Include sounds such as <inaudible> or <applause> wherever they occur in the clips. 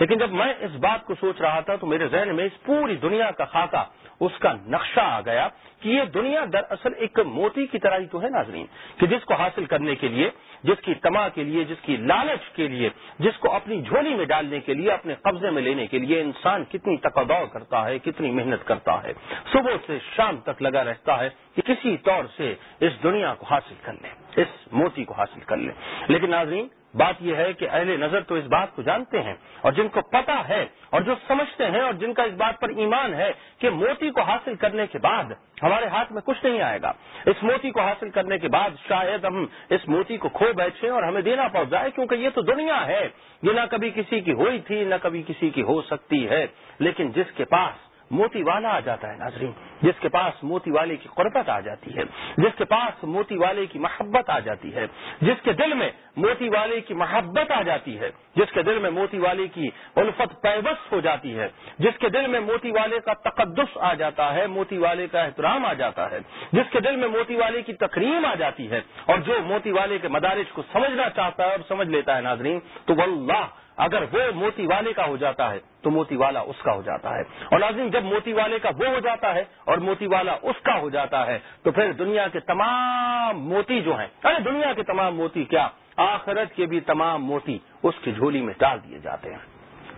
لیکن جب میں اس بات کو سوچ رہا تھا تو میرے ذہن میں اس پوری دنیا کا خاکہ، اس کا نقشہ آ گیا کہ یہ دنیا دراصل ایک موتی کی طرح ہی تو ہے ناظرین، کہ جس کو حاصل کرنے کے لیے، جس کی تما کے لیے، جس کی لالچ کے لیے، جس کو اپنی جھولی میں ڈالنے کے لیے، اپنے قبضے میں لینے کے لیے انسان کتنی تقدور کرتا ہے، کتنی محنت کرتا ہے، صبح سے شام تک لگا رہتا ہے کہ کسی طور سے اس دنیا کو حاصل کر لیں اس موتی کو حاصل کر لیں لیکن ناظرین بات یہ ہے کہ اہل نظر تو اس بات کو جانتے ہیں اور جن کو پتا ہے اور جو سمجھتے ہیں اور جن کا اس بات پر ایمان ہے کہ موتی کو حاصل کرنے کے بعد ہمارے ہاتھ میں کچھ نہیں آئے گا۔ اس موتی کو حاصل کرنے کے بعد شاید ہم اس موتی کو کھو بیٹھے اور ہمیں دینا پڑ جائے کیونکہ یہ تو دنیا ہے۔ یہ نہ کبھی کسی کی ہوئی تھی، نہ کبھی کسی کی ہو سکتی ہے، لیکن جس کے پاس موتی والا آ جاتا ہے ناظرین، جس کے پاس موتی والے کی قربت آ جاتی ہے، جس کے پاس موتی والے کی محبت آ جاتی ہے، جس کے دل میں موتی والے کی محبت آ جاتی ہے، جس کے دل میں موتی والے کی الفت پیوست ہو جاتی ہے، جس کے دل میں موتی والے کا تقدس آ جاتا ہے موتی والے کا احترام آ جاتا ہے، جس کے دل میں موتی والے کی تقریم آ جاتی ہے، اور جو موتی والے کے مدارس کو سمجھنا چاہتا ہے اور سمجھ لیتا ہے ناظرین، تو واللہ اگر وہ موتی والے کا ہو جاتا ہے، تو موتی والا اس کا ہو جاتا ہے۔ اور لازم جب موتی والے کا وہ ہو جاتا ہے اور موتی والا اس کا ہو جاتا ہے، تو پھر دنیا کے تمام موتی جو ہیں، ارے دنیا کے تمام موتی کیا؟ آخرت کے بھی تمام موتی اس کی جھولی میں ڈال دیے جاتے ہیں۔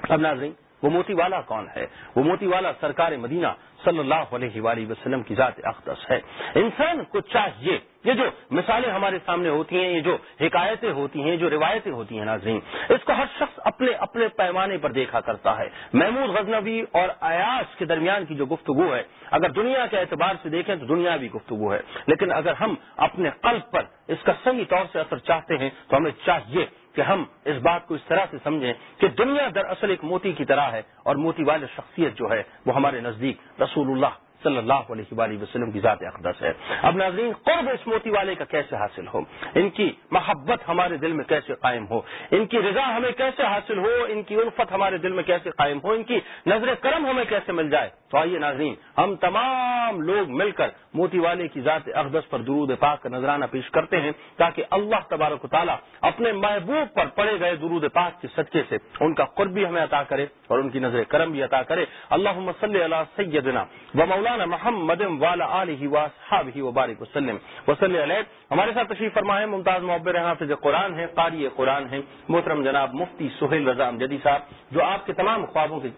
اب ناظرین وہ موتی والا کون ہے؟ وہ موتی والا سرکار مدینہ صلی اللہ علیہ وآلہ وسلم کی ذات اقدس ہے۔ انسان کو چاہیے، یہ جو مثالیں ہمارے سامنے ہوتی ہیں، یہ جو حکایتیں ہوتی ہیں، جو روایتیں ہوتی ہیں ناظرین، اس کو ہر شخص اپنے اپنے پیمانے پر دیکھا کرتا ہے۔ محمود غزنوی اور ایاس کے درمیان کی جو گفتگو ہے، اگر دنیا کے اعتبار سے دیکھیں تو دنیا بھی گفتگو ہے۔ لیکن اگر ہم اپنے قلب پر اس کا صحیح طور سے اثر چاہتے ہیں، تو ہمیں چاہیے کہ ہم اس بات کو اس طرح سے سمجھیں کہ دنیا دراصل ایک موتی کی طرح ہے اور موتی والی شخصیت جو ہے وہ ہمارے نزدیک رسول اللہ صلی اللہ علیہ وآلہ وسلم کی ذات اقدس ہے۔ اب ناظرین، قرب اس موتی والے کا کیسے حاصل ہو؟ ان کی محبت ہمارے دل میں کیسے قائم ہو؟ ان کی رضا ہمیں کیسے حاصل ہو؟ ان کی الفت ہمارے دل میں کیسے قائم ہو؟ ان کی نظر کرم ہمیں کیسے مل جائے؟ تو آئیے ناظرین، ہم تمام لوگ مل کر موتی والے کی ذات اقدس پر درود پاک کا نذرانہ پیش کرتے ہیں تاکہ اللہ تبارک و تعالیٰ اپنے محبوب پر پڑے گئے درود پاک کے صدقے سے ان کا قرب بھی ہمیں عطا کرے اور ان کی نظر کرم بھی عطا کرے۔ اللہ صلی اللہ سیدنا و مولانا محمد والا علیہ وصحابہ وبارک وسلم۔ وصلی علیہ۔ ہمارے ساتھ تشریف فرما ہے ممتاز محبر حافظ قرآن ہے، قاری قرآن ہے، محترم جناب مفتی سہیل رضا امجدی صاحب، جو آپ کے تمام خوابوں کے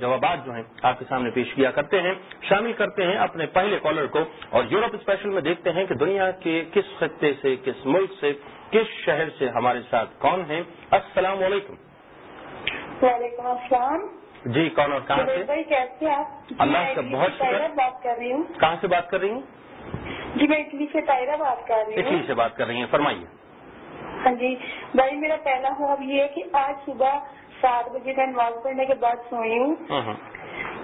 جوابات جو ہیں آپ کے سامنے پیش کیا کرتے ہیں شامل کرتے ہیں اپنے پہلے کالر کو اور یورپ اسپیشل میں دیکھتے ہیں کہ دنیا کے کس خطے سے کس ملک سے کس شہر سے ہمارے ساتھ کون ہیں۔ السلام علیکم۔ وعلیکم السلام۔ جی کون اور کہاں سے؟ کیسے آپ؟ اللہ کا بہت شکریہ بات کر رہی ہوں۔ کہاں سے بات کر رہی ہوں جی میں اٹلی سے طائرہ بات کر رہی ہوں۔ اٹلی سے بات کر رہی ہیں فرمائیے۔ ہاں جی۔ بھائی میرا پہلا خواب یہ ہے کہ آج صبح سات بجے کا نماز پڑھنے کے بعد سوئی ہوں۔ ہاں، ہاں۔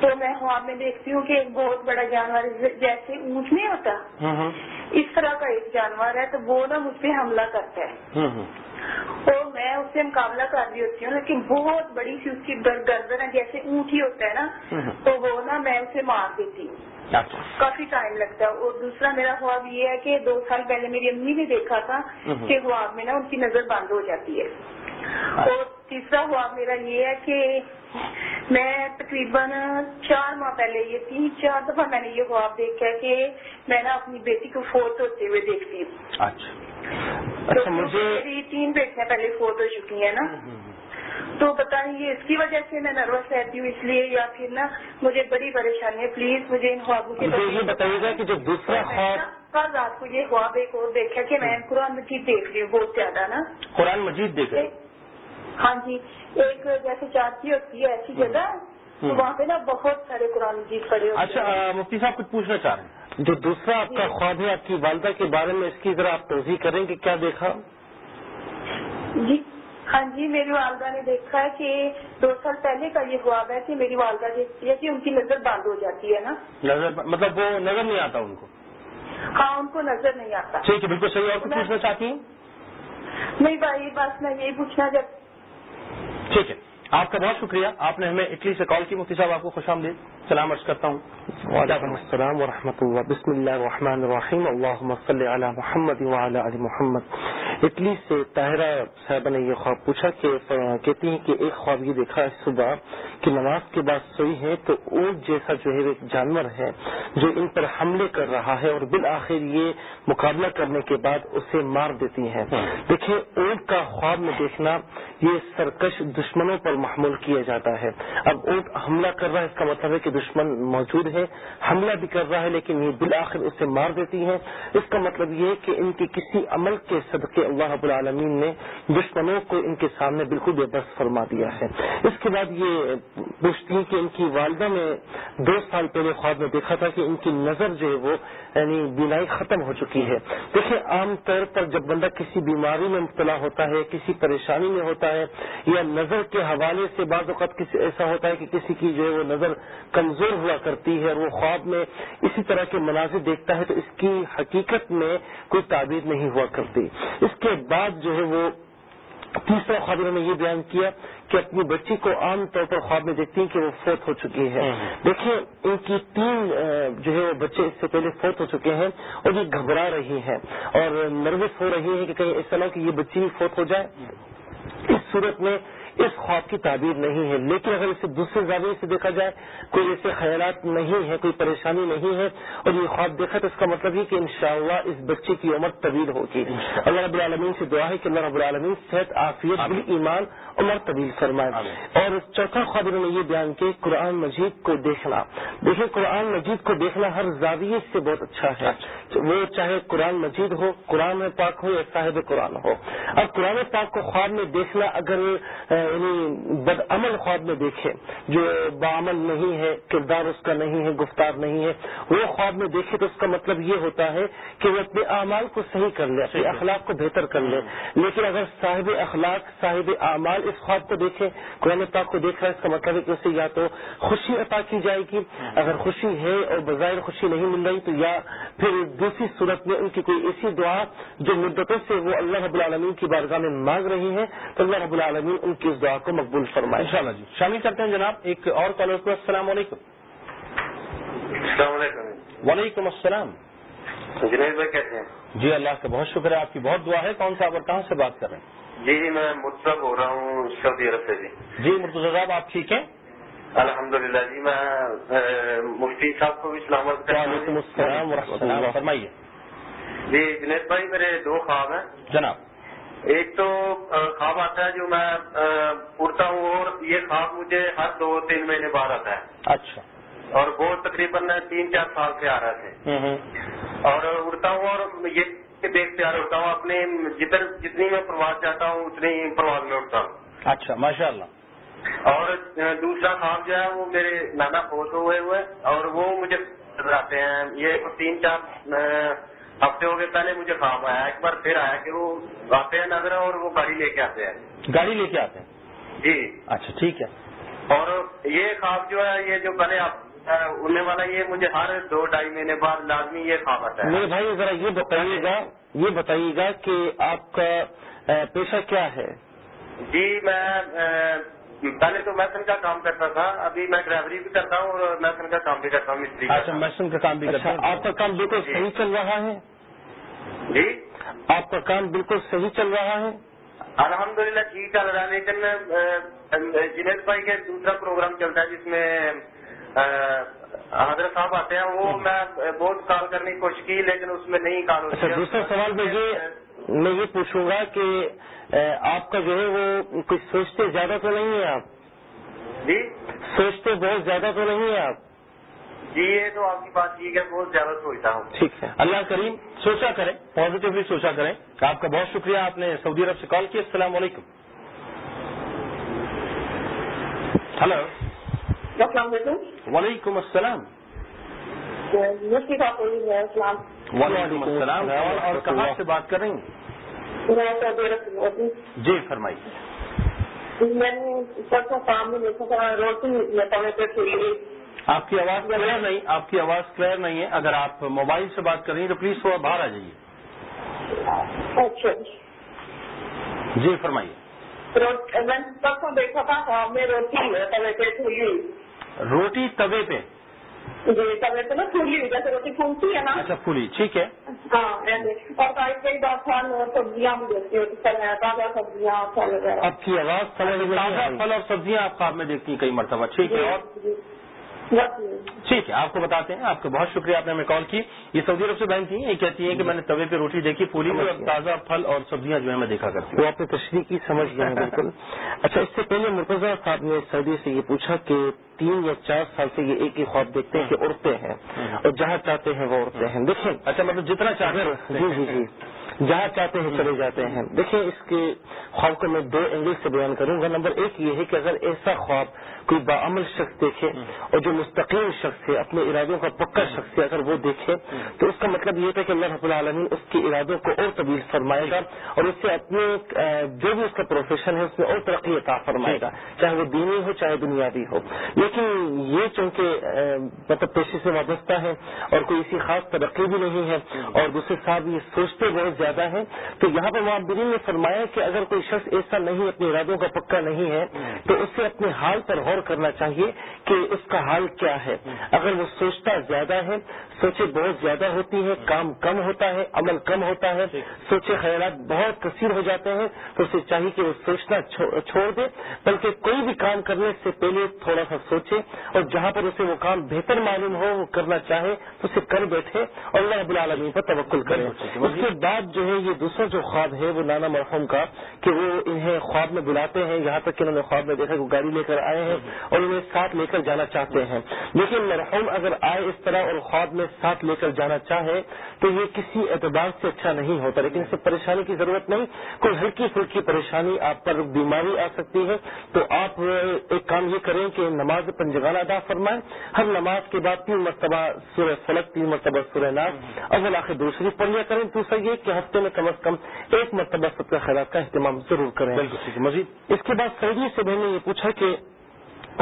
تو میں خواب میں دیکھتی ہوں کہ ایک بہت بڑا جانور جیسے اونٹ نہیں ہوتا۔ ہاں، اس طرح کا ایک جانور ہے تو وہ نا مجھ پہ حملہ کرتا ہے۔ اور میں اس سے مقابلہ کر رہی ہوتی ہوں لیکن بہت بڑی سی اس کی گردن ہے جیسے اونٹ ہی ہوتا ہے نا۔ تو وہ نا میں اسے مار دیتی ہوں۔ اچھا۔ کافی ٹائم لگتا ہے۔ اور دوسرا میرا خواب یہ ہے کہ دو سال پہلے میری امی نے دیکھا تھا کہ خواب میں نا ان کی نظر بند ہو جاتی ہے۔ اور تیسرا خواب میرا یہ ہے کہ میں تقریباً چار ماہ پہلے یہ تین چار دفعہ میں نے یہ خواب دیکھا کہ میں نا اپنی بیٹی کو فوت ہوتے ہوئے دیکھتی ہوں۔ اچھا۔ اچھا میری تین بیٹیاں پہلے فوت ہو چکی ہیں نا۔ تو بتائیں یہ اس کی وجہ سے میں نروس رہتی ہوں اس لیے یا پھر نا مجھے بڑی پریشانی ہے۔ پلیز مجھے ان خوابوں کے یہ بتائیے گا کہ جو دوسرا خواب کل رات کو یہ خواب ایک اور دیکھا کہ میں قرآن مجید دیکھ رہی ہوں بہت زیادہ نا۔ قرآن مجید دیکھ رہے ہاں جی ایک جیسے چاچی ہوتی ہے ایسی جگہ وہاں پہ نا بہت سارے قرآن مجید پڑے اچھا مفتی صاحب کچھ پوچھنا چاہ رہے ہیں۔ جو دوسرا آپ کا خواب ہے آپ کی والدہ کے بارے میں اس کی ذرا آپ توضیح کریں کہ کیا دیکھا؟ جی ہاں جی میری والدہ نے دیکھا ہے کہ دو سال پہلے کا یہ خواب ہے کہ میری والدہ دیکھتی ہے کہ ان کی نظر بند ہو جاتی ہے نا۔ نظر مطلب وہ نظر نہیں آتا ان کو؟ ہاں ان کو نظر نہیں آتا۔ ٹھیک ہے بالکل صحیح اور کچھ پوچھنا چاہتی ہیں؟ نہیں بھائی بس میں یہی پوچھنا جب ٹھیک ہے۔ آپ کا بہت شکریہ۔ آپ نے ہمیں اٹلی سے کال کی، مفتی صاحب آپ کو خوش آمدید۔ سلام عرض کرتا ہوں۔ وعلیکم السلام ورحمۃ اللہ۔ بسم اللہ الرحمن الرحیم۔ اللہ صلی علی محمد وعلی علی محمد۔ اٹلی سے طاہرہ صاحبہ نے یہ خواب پوچھا کہ کہتی ہیں کہ ایک خواب یہ دیکھا صبح کہ نماز کے بعد سوئی ہے تو اونٹ جیسا جو ہے ایک جانور ہے جو ان پر حملے کر رہا ہے اور بالآخر یہ مقابلہ کرنے کے بعد اسے مار دیتی ہیں۔ دیکھیں، اونٹ کا خواب میں دیکھنا یہ سرکش دشمنوں پر محمول کیا جاتا ہے۔ اب اونٹ حملہ کر رہا ہے، اس کا مطلب ہے کہ دشمن موجود ہے حملہ بھی کر رہا ہے، لیکن یہ بالآخر اسے مار دیتی ہیں۔ اس کا مطلب یہ کہ ان کے کسی عمل کے صدقے اللہ رب العالمین نے دشمنوں کو ان کے سامنے بالکل بے بس فرما دیا ہے۔ اس کے بعد یہ پوچھتی ہیں کہ ان کی والدہ نے دو سال پہلے خواب میں دیکھا تھا کہ ان کی نظر جو ہے وہ یعنی بینائی ختم ہو چکی ہے۔ دیکھیں، عام طور پر جب بندہ کسی بیماری میں مبتلا ہوتا ہے، کسی پریشانی میں ہوتا ہے، یا نظر کے حوالے سے بعض اوقات کسی، ایسا ہوتا ہے کہ کسی کی جو ہے وہ نظر کمزور ہوا کرتی ہے اور وہ خواب میں اسی طرح کے مناظر دیکھتا ہے تو اس کی حقیقت میں کوئی تعبیر نہیں ہوا کرتی۔ اس کے بعد جو ہے وہ تیسرا خواب انہوں نے یہ بیان کیا کہ اپنی بچی کو عام طور پر خواب میں دیکھتی ہیں کہ وہ فوت ہو چکی ہے۔ دیکھیں ان کی تین جو ہے بچے اس سے پہلے فوت ہو چکے ہیں اور یہ گھبرا رہی ہیں اور نروس ہو رہی ہیں کہ کہیں ایسا نہ کہ یہ بچی بھی فوت ہو جائے۔ اس صورت میں اس خواب کی تعبیر نہیں ہے لیکن اگر اسے دوسرے زاویے سے دیکھا جائے کوئی ایسے خیالات نہیں ہے کوئی پریشانی نہیں ہے اور یہ خواب دیکھا تو اس کا مطلب یہ کہ انشاءاللہ اس بچے کی عمر طویل ہوگی۔ اللہ رب العالمین سے دعا ہے کہ اللہ رب العالمین صحت عافیت بھی ایمان عمر طویل فرمائے۔ اور چوتھا خواب انہوں نے یہ بیان کیا قرآن مجید کو دیکھنا۔ دیکھیں قرآن مجید کو دیکھنا ہر زاویے سے بہت اچھا ہے۔ وہ چاہے قرآن مجید ہو قرآن پاک ہو یا صاحب قرآن ہو۔ اب قرآن پاک کو خواب میں دیکھنا اگر یعنی بد عمل خواب میں دیکھے، جو بعمل نہیں ہے، کردار اس کا نہیں ہے، گفتار نہیں ہے، وہ خواب میں دیکھے تو اس کا مطلب یہ ہوتا ہے کہ وہ اپنے اعمال کو صحیح کر لے، اپنے اخلاق کو بہتر کر لے۔ لیکن اگر صاحب اخلاق، صاحب اعمال اس خواب کو دیکھے، قرآن پاک کو دیکھ رہا ہے، اس کا مطلب ہے کہ اسے یا تو خوشی عطا کی جائے گی، اگر خوشی ہے اور بظاہر خوشی نہیں مل رہی تو یا پھر دوسری صورت میں ان کی کوئی ایسی دعا جو مدتوں سے وہ اللہ رب العالمین کی بارگاہ میں مانگ رہی ہے، تو اللہ رب العالمین ان کی اس دعا کو مقبول فرمائے۔ ان شاء اللہ جی۔ شامل کرتے ہیں جناب ایک اور کالر کو۔ السلام علیکم۔ السلام علیکم۔ وعلیکم السلام۔ جنید بھائی کیسے ہیں؟ جی اللہ کا بہت شکر ہے آپ کی بہت دعا ہے۔ کون سا اور کہاں سے بات کر رہے ہیں؟ جی جی میں مطلب ہو رہا ہوں سعودی عرب سے جی۔ جی مرتضی صاحب آپ ٹھیک ہیں؟ الحمد للہ جی میں مفتی صاحب کو بھی سلامت وعلیکم السلام ورحمۃ اللہ۔ فرمائیے۔ جی جنید بھائی میرے دو خواب ہیں۔ جناب۔ ایک تو خواب آتا ہے جو میں اڑتا ہوں اور یہ خواب مجھے ہر دو تین مہینے بعد آتا ہے۔ اچھا۔ اور وہ تقریباً تین چار سال سے آ رہے تھے اور اڑتا ہوں اور یہ دیکھ پیار ہوتا ہوں اپنے جدھر جتنی میں پرواز جاتا ہوں اتنی پرواز میں اڑتا ہوں۔ اچھا ماشاء اللہ اور دوسرا خواب جو ہے وہ میرے نانا فوت ہوئے ہوئے اور وہ مجھے نظر آتے ہیں۔ یہ تین چار ہفتے ہو گئے پہلے مجھے خواب آیا ایک بار پھر آیا کہ وہ آتے ہیں نظر اور وہ گاڑی لے کے آتے ہیں۔ گاڑی لے کے آتے ہیں؟ جی۔ اچھا ٹھیک ہے۔ اور یہ خواب جو ہے یہ جو پہلے آپ اڑنے والا یہ مجھے ہر دو ڈھائی مہینے بعد لازمی یہ خواب آتا ہے۔ میرے بھائی ذرا یہ بتائیے گا یہ بتائیے گا کہ آپ کا پیشہ کیا ہے؟ جی میں پہلے تو میسن کا کام کرتا تھا ابھی میں ڈرائیوری بھی کرتا ہوں اور میسن کا کام بھی کرتا ہوں مستری اچھا میسن کا کام بھی کرتا ہوں۔ آپ کا کام بالکل صحیح چل رہا ہے؟ جی؟ آپ کا کام بالکل صحیح چل رہا ہے؟ الحمد للہ ٹھیک چل رہا ہے لیکن جنید بھائی کا دوسرا پروگرام چلتا ہے جس میں حضرت صاحب آتے ہیں وہ میں بہت کال کرنے کی کوشش کی لیکن اس میں نہیں کال ہوتی اچھا دوسرا سوال میں یہ میں یہ پوچھوں گا کہ آپ کا جو ہے وہ کچھ سوچتے زیادہ تو نہیں ہے آپ؟ جی؟ سوچتے بہت زیادہ تو نہیں ہے آپ؟ جی یہ تو آپ کی بات ٹھیک ہے بہت زیادہ سوچتا ہوں۔ ٹھیک ہے۔ اللہ کریم سوچا کریں پازیٹیولی سوچا کریں۔ آپ کا بہت شکریہ آپ نے سعودی عرب سے کال کیا السلام علیکم۔ ہلو۔ السلام علیکم۔ وعلیکم السلام۔ مفتی صاحب السلام وعلیکم السلام اور کہاں سے بات کر رہی ہیں؟ جی فرمائیے۔ میں پرسوں کام آپ کی آواز کلیئر نہیں آپ کی آواز کلیئر نہیں ہے۔ اگر آپ موبائل سے بات کر رہی ہیں تو پلیز تھوڑا باہر آ جائیے۔ اچھا۔ جی فرمائیے۔ میں پرسوں دیکھا تھا میں روٹی روٹی توے پہ۔ جی طبیعت نا پھولی ہوئی جیسے روٹی پھولتی ہے نا۔ اچھا پھولی ٹھیک ہے۔ ہاں اور کئی اور سبزیاں بھی دیتی ہوتی تازہ سبزیاں پھل وغیرہ۔ آپ کی آواز تازہ۔ پھل اور سبزیاں آپ خواب میں دیکھتی ہیں کئی مرتبہ ٹھیک ہے۔ اور جی۔ بس ٹھیک ہے آپ کو بتاتے ہیں۔ آپ کا بہت شکریہ آپ نے ہمیں کال کی۔ یہ سعودی عرب سے بہن تھی یہ کہتی ہیں کہ میں نے توے پہ روٹی دیکھی پوری اور تازہ پھل اور سبزیاں جو ہے میں دیکھا کرتی ہوں۔ وہ آپ نے تشریح کی سمجھ گئے <laughs> بالکل۔ اچھا اس سے پہلے مرتضی صاحب نے سعودی سے یہ پوچھا کہ تین یا چار سال سے یہ ایک ہی خواب دیکھتے ہیں کہ اڑتے ہیں۔ اور جہاں چاہتے ہیں وہ اڑتے ہیں۔ دیکھیں۔ اچھا مطلب جتنا چاہتے ہیں۔ جی جی جی۔ جہاں چاہتے ہیں چلے جاتے ہیں۔ دیکھیں اس کے خواب کو میں دو اینگل سے بیان کروں۔ گا نمبر ایک یہ ہے کہ اگر ایسا خواب کوئی باعمل شخص دیکھے اور جو مستقیم شخص ہے، اپنے ارادوں کا پکا شخص ہے، اگر وہ دیکھے، تو اس کا مطلب یہ تھا کہ اللہ رب العالمین اس کے ارادوں کو اور طویل فرمائے گا اور اس سے اپنے جو بھی اس کا پروفیشن ہے، اس میں اور ترقی عطا فرمائے گا، چاہے وہ دینی ہو، چاہے دنیاوی ہو۔ لیکن یہ چونکہ مطلب پیشے سے وابستہ ہے اور کوئی اسی خاص ترقی بھی نہیں ہے اور دوسرے صاحب یہ سوچتے بہت زیادہ ہیں تو یہاں پر معبرین نے فرمایا کہ اگر کوئی شخص ایسا نہیں اپنے ارادوں کا پکا نہیں ہے تو اس سے اپنے حال پر غور کرنا چاہیے کہ اس کا حال کیا ہے۔ اگر وہ سوچتا زیادہ ہے سوچے بہت زیادہ ہوتی ہیں کام کم ہوتا ہے عمل کم ہوتا ہے سوچے خیالات بہت کثیر ہو جاتے ہیں تو اسے چاہیے کہ وہ سوچنا چھوڑ دے۔ بلکہ کوئی بھی کام کرنے سے پہلے تھوڑا سا سوچے اور جہاں پر اسے وہ کام بہتر معلوم ہو وہ کرنا چاہے تو اسے کر بیٹھے اور اللہ رب العالمین پر توکل کرے۔ اس کے بعد جو ہے یہ دوسرا جو خواب ہے وہ نانا مرحوم کا، کہ وہ انہیں خواب میں بلاتے ہیں، یہاں تک کہ انہوں نے خواب میں دیکھا کہ وہ گاڑی لے کر آئے ہیں اور انہیں ساتھ لے کر جانا چاہتے ہیں۔ لیکن مرحوم اگر آئے اس طرح اور خواب میں ساتھ لے کر جانا چاہے تو یہ کسی اعتبار سے اچھا نہیں ہوتا۔ لیکن اس سے پریشانی کی ضرورت نہیں، کوئی ہلکی پھلکی پریشانی آپ پر بیماری آ سکتی ہے۔ تو آپ ایک کام یہ کریں کہ نماز پنجگانہ ادا فرمائیں۔ ہر نماز کے بعد تین مرتبہ سورہ فلک تین مرتبہ سورہ ناز اول آخر دوسری پڑھ لیا کریں۔ دوسرا یہ کہ ہفتے میں کم از کم ایک مرتبہ کا خیرات کا اہتمام ضرور کریں۔ مزید۔ اس کے بعد سعودی سے میں نے یہ پوچھا کہ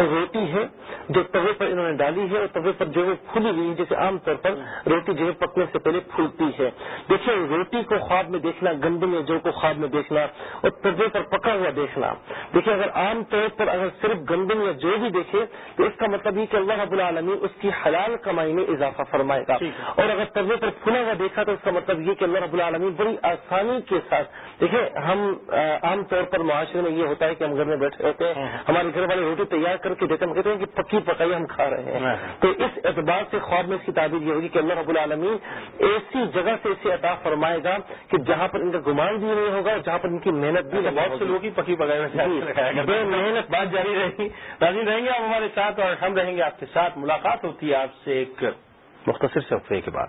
روٹی ہے جو توے پر انہوں نے ڈالی ہے اور توے پر جو ہے پھولی ہوئی جیسے عام طور پر روٹی جو ہے پکنے سے پہلے پھولتی ہے۔ دیکھیے روٹی کو خواب میں دیکھنا گندم میں جو کو خواب میں دیکھنا اور توے پر پکا ہوا دیکھنا۔ دیکھیے اگر عام طور پر اگر صرف گندم یا جو بھی دیکھے تو اس کا مطلب یہ کہ اللہ رب العالمین اس کی حلال کمائی میں اضافہ فرمائے گا۔ اور اگر توے پر پھلا ہوا دیکھا تو اس کا مطلب یہ کہ اللہ رب العالمین بڑی آسانی کے ساتھ دیکھیے ہم عام طور پر معاشرے میں یہ ہوتا ہے کہ ہم گھر میں بیٹھے ہوتے ہیں ہمارے گھر والے روٹی تیار کر کے دیتے ہیں کہتے ہیں کہ پکی پکائی ہم کھا رہے ہیں۔ تو اس اعتبار سے خواب میں اس کی تعبیر یہ ہوگی کہ اللہ رب العالمین ایسی جگہ سے اسے عطا فرمائے گا کہ جہاں پر ان کا گمان بھی نہیں ہوگا جہاں پر ان کی محنت بھی بہت سے لوگ ہی پکی پکائی بے محنت بات جاری رہے گی راضی رہیں گے آپ ہمارے ساتھ اور ہم رہیں گے آپ کے ساتھ۔ ملاقات ہوتی ہے آپ سے ایک مختصر سے کے بعد۔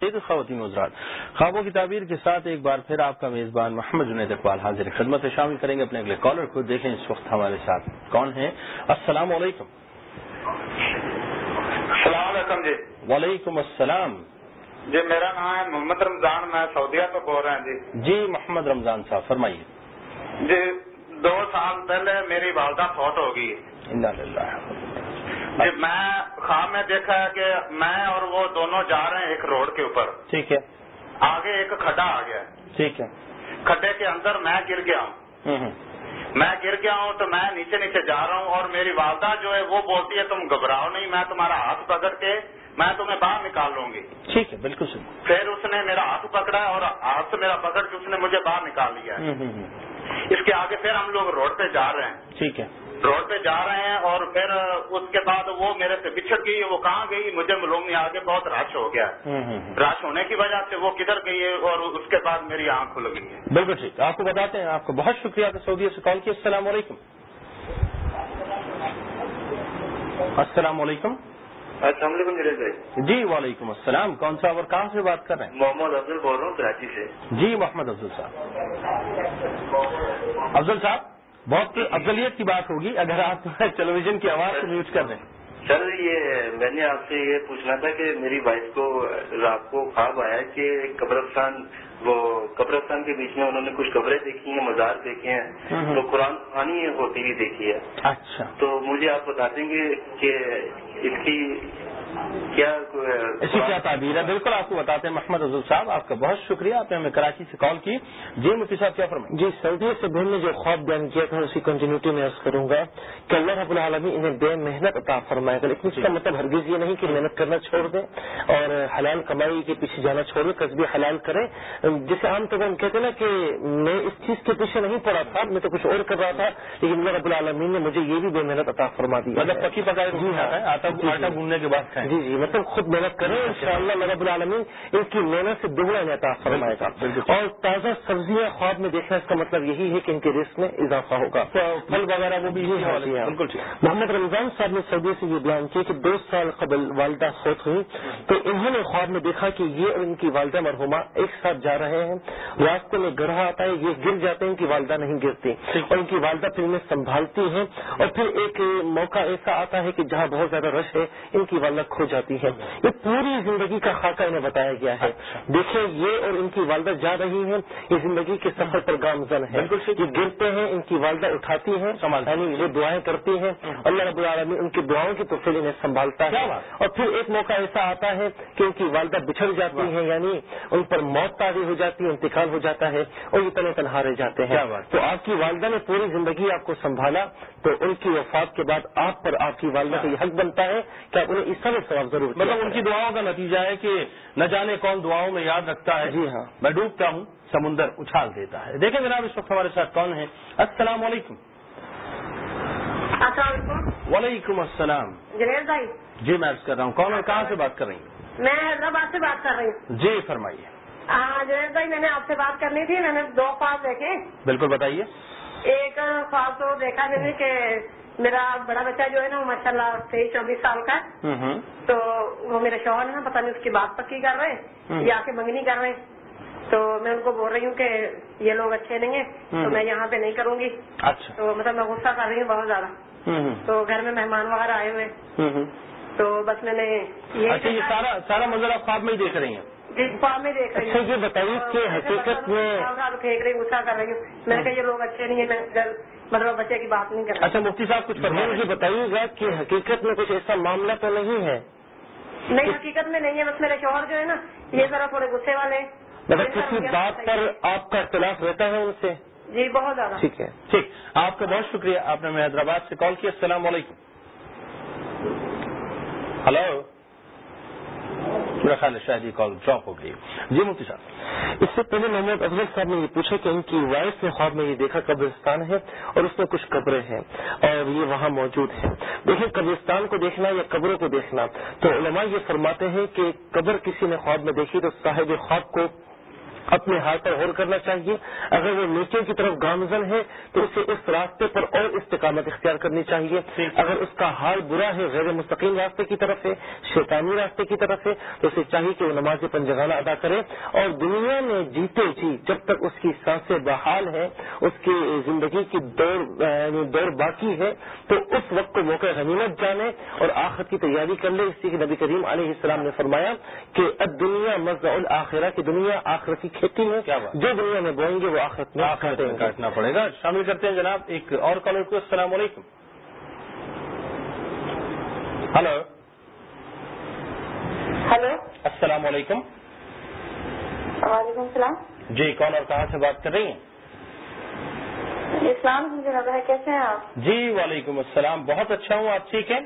خواتین حضرات۔ خوابوں کی تعبیر کے ساتھ ایک بار پھر آپ کا میزبان محمد جنید اقبال حاضر خدمت شامل کریں گے اپنے اگلے کالر کو۔ دیکھیں اس وقت ہمارے ساتھ کون ہیں۔ السلام علیکم۔ السلام علیکم جی۔ وعلیکم السلام۔ جی میرا نام ہے محمد رمضان میں سعودیہ سے بول رہا ہوں جی۔ جی محمد رمضان صاحب فرمائیے۔ جی دو سال پہلے میری والدہ فوت ہو گئی۔ جی میں خواب میں دیکھا ہے کہ میں اور وہ دونوں جا رہے ہیں ایک روڈ کے اوپر۔ ٹھیک ہے۔ آگے ایک کھڈا آ گیا۔ ٹھیک ہے۔ کھڈے کے اندر میں گر گیا ہوں۔ میں گر گیا ہوں تو میں نیچے نیچے جا رہا ہوں اور میری والدہ جو ہے وہ بولتی ہے تم گھبراؤ نہیں میں تمہارا ہاتھ پکڑ کے میں تمہیں باہر نکال لوں گی۔ ٹھیک ہے بالکل صحیح۔ پھر اس نے میرا ہاتھ پکڑا اور ہاتھ سے میرا پکڑ کے اس نے مجھے باہر نکال لیا۔ اس کے آگے پھر ہم لوگ روڈ پہ جا رہے ہیں۔ ٹھیک ہے۔ روڈ پہ جا رہے ہیں اور پھر اس کے بعد وہ میرے سے بچھڑ گئی وہ کہاں گئی؟ مجھے معلوم نہیں آگے بہت رش ہو گیا۔ رش ہونے کی وجہ سے وہ کدھر گئی ہے اور اس کے بعد میری آنکھ کھل گئی ہے بالکل ٹھیک۔ آپ کو بتاتے ہیں آپ کو بہت شکریہ کہ سعودی سے کال کیا السلام علیکم۔ السلام علیکم۔ السلام علیکم جنید بھائی جی وعلیکم السلام۔ کون صاحب اور کہاں سے بات کر رہے ہیں؟ محمد افضل بول رہا ہوں کراچی سے۔ جی محمد افضل صاحب۔ افضل صاحب؟ بہت افضلیت کی بات ہوگی اگر آپ ٹیلی ویژن کی آواز کو میوٹ کر دیں سر یہ میں نے آپ سے یہ پوچھنا تھا کہ میری وائف کو رات کو خواب آیا کہ قبرستان وہ قبرستان کے بیچ میں انہوں نے کچھ قبریں دیکھی ہیں مزار دیکھے ہیں۔ تو قرآن خوانی ہوتی ہوئی دیکھی ہے۔ اچھا۔ تو مجھے آپ بتا دیں گے کہ اس کی کیا اسی کیا تعبیر ہے۔ بالکل آپ کو بتاتے ہیں محمد عزول صاحب آپ کا بہت شکریہ آپ نے ہمیں کراچی سے کال کی۔ جی مفتی صاحب کیا فرمائیں؟ جی سعودی سے بہن نے جو خواب بیان کیا تھا اسی کنٹینیوٹی میں عرض کروں گا کہ اللہ رب العالمین انہیں بے محنت عطا فرمائے۔ گا لیکن اس کا مطلب ہرگز یہ نہیں کہ محنت کرنا چھوڑ دیں اور حلال کمائی کے پیچھے جانا چھوڑ دیں قصبی حلال کریں۔ جسے عام طور پر ہم کہتے ہیں نا کہ میں اس چیز کے پیچھے نہیں پڑا تھا میں تو کچھ اور کر رہا تھا لیکن اللہ رب العالمین نے مجھے یہ بھی بے محنت عطا فرما دیا۔ مطلب پکی پکائے جی ہاں۔ آٹا گھومنے کے بعد جی جی مطلب خود محنت کریں ان شاء اللہ رب العالمین ان کی محنت سے دگنا عطا فرمائے گا۔ اور تازہ سبزیاں خواب میں دیکھنا اس کا مطلب یہی ہے کہ ان کے رسک میں اضافہ ہوگا۔ پھل وغیرہ وہ بھی جی ہاں جی ہاں۔ بالکل محمد رمضان صاحب نے سعودی سے یہ بیان کیا کہ دو سال قبل والدہ فوت ہوئی تو انہوں نے خواب میں دیکھا کہ یہ اور ان کی والدہ مرحوما ایک ساتھ جا رہے ہیں۔ راستے میں گڑھا آتا ہے یہ گر جاتے ہیں ان کی والدہ نہیں گرتی اور ان کی والدہ پھر انہیں سنبھالتی ہیں۔ اور پھر ایک موقع ایسا آتا ہے کہ جہاں بہت زیادہ رش ہے ان کی والدہ کھو جاتی ہے۔ یہ پوری زندگی کا خاکہ انہیں بتایا گیا ہے۔ دیکھیں یہ اور ان کی والدہ جا رہی ہیں۔ یہ زندگی کے سفر پر گامزن ہے یہ گرتے ہیں ان کی والدہ اٹھاتی ہیں۔ یعنی وہ دعائیں کرتی ہیں۔ اللہ رب العالمین ان کی دعاؤں کی تو پھر انہیں سنبھالتا ہے۔ اور پھر ایک موقع ایسا آتا ہے کہ ان کی والدہ بچھڑ جاتی ہیں یعنی ان پر موت تازی ہو جاتی ہے انتقال ہو جاتا ہے اور یہ تنہے تنہا رہ جاتے ہیں۔ تو آپ کی والدہ نے پوری زندگی آپ کو سنبھالا تو ان کی وفات کے بعد آپ پر آپ کی والدہ کا یہ حق بنتا ہے کہ آپ انہیں اس طرح سواب ضرور مطلب ان کی دعاؤں کا نتیجہ ہے کہ نہ جانے کون دعاؤں میں یاد رکھتا ہے۔ جی ہاں۔ میں ڈوبتا ہوں سمندر اچھال دیتا ہے۔ دیکھیں جناب اس وقت ہمارے ساتھ کون ہے السلام علیکم۔ السلام علیکم۔ وعلیکم السلام۔ جنید بھائی۔ جی میں کر رہا ہوں کون اور کہاں سے بات کر رہی ہیں؟ میں حیدرآباد سے بات کر رہی ہوں۔ جی فرمائیے۔ ہاں جنید بھائی میں نے آپ سے بات کرنی تھی میں نے دو خواب دیکھے۔ بالکل بتائیے۔ ایک خواب تو دیکھا میں نے کہ میرا بڑا بچہ جو ہے نا ماشاء اللہ تیئیس چوبیس سال کا ہے۔ تو وہ میرے شوہر ہے نا پتہ نہیں اس کی بات پکی کر رہے یا کے منگنی کر رہے۔ تو میں ان کو بول رہی ہوں کہ یہ لوگ اچھے نہیں ہیں تو میں یہاں پہ نہیں کروں گی۔ اچھا۔ تو مطلب میں غصہ کر رہی ہوں بہت زیادہ۔ تو گھر میں مہمان وغیرہ آئے ہوئے۔ تو بس میں نے اچھا یہ سارا سارا منظر آپ خواب میں ہی دیکھ رہی ہیں۔ جی خواب میں دیکھ رہی اچھا یہ بتائیے کہ حقیقت میں پھینک رہی غصہ کر رہی ہوں۔ میں نے کہا یہ لوگ اچھے نہیں ہیں مطلب بچے کی بات نہیں کر اچھا مفتی صاحب کچھ فرمائیں۔ مجھے بتائیے گا کہ حقیقت میں کچھ ایسا معاملہ تو نہیں ہے۔ نہیں حقیقت میں نہیں ہے بس میرے شوہر جو ہے نا یہ ذرا تھوڑے غصے والے مطلب کسی بات پر آپ کا اختلاف رہتا ہے ان سے؟ جی بہت زیادہ۔ ٹھیک ہے۔ ٹھیک۔ آپ کا بہت شکریہ آپ نے ہمیں حیدرآباد سے کال کیا۔ السلام علیکم۔ ہلو۔ میرا خیال ہے شاید یہ کال ڈراپ ہو گئی۔ جی مفتی صاحب۔ اس سے پہلے محمد افضل صاحب نے یہ پوچھا کہ ان کی وائف نے خواب میں یہ دیکھا قبرستان ہے اور اس میں کچھ قبریں ہیں اور یہ وہاں موجود ہیں۔ دیکھیں، قبرستان کو دیکھنا یا قبروں کو دیکھنا، تو علماء یہ فرماتے ہیں کہ قبر کسی نے خواب میں دیکھی تو صاحب خواب کو اپنے ہاتھ پر غور کرنا چاہیے۔ اگر وہ نیچے کی طرف گامزن ہے، تو اسے اس راستے پر اور استقامت اختیار کرنی چاہیے۔ اگر اس کا حال برا ہے، غیر مستقیم راستے کی طرف ہے، شیطانی راستے کی طرف ہے، تو اسے چاہیے کہ وہ نماز پنجگانہ ادا کرے۔ اور دنیا میں جیتے جی جب تک اس کی سانسیں بحال ہے اس کی زندگی کی دور یعنی دور باقی ہے، تو اس وقت کو موقع غنیمت جانے۔ اور آخر کی تیاری کر لے۔ اس لیے کہ نبی کریم علیہ السلام نے فرمایا کہ دنیا مزہ الآخرہ کی دنیا آخر کی کھیتی میں کیا بات جو دنیا میں بوئیں گے وہ آخرت میں کاٹنا پڑے گا۔ شامل کرتے ہیں جناب ایک اور کالر کو۔ السلام علیکم۔ ہلو۔ ہلو۔ السلام علیکم۔ وعلیکم السلام۔ جی کون اور کہاں سے بات کر رہی ہیں؟ اسلام جناب ہے کیسے ہیں آپ؟ جی وعلیکم السلام۔ بہت اچھا ہوں آپ ٹھیک ہیں؟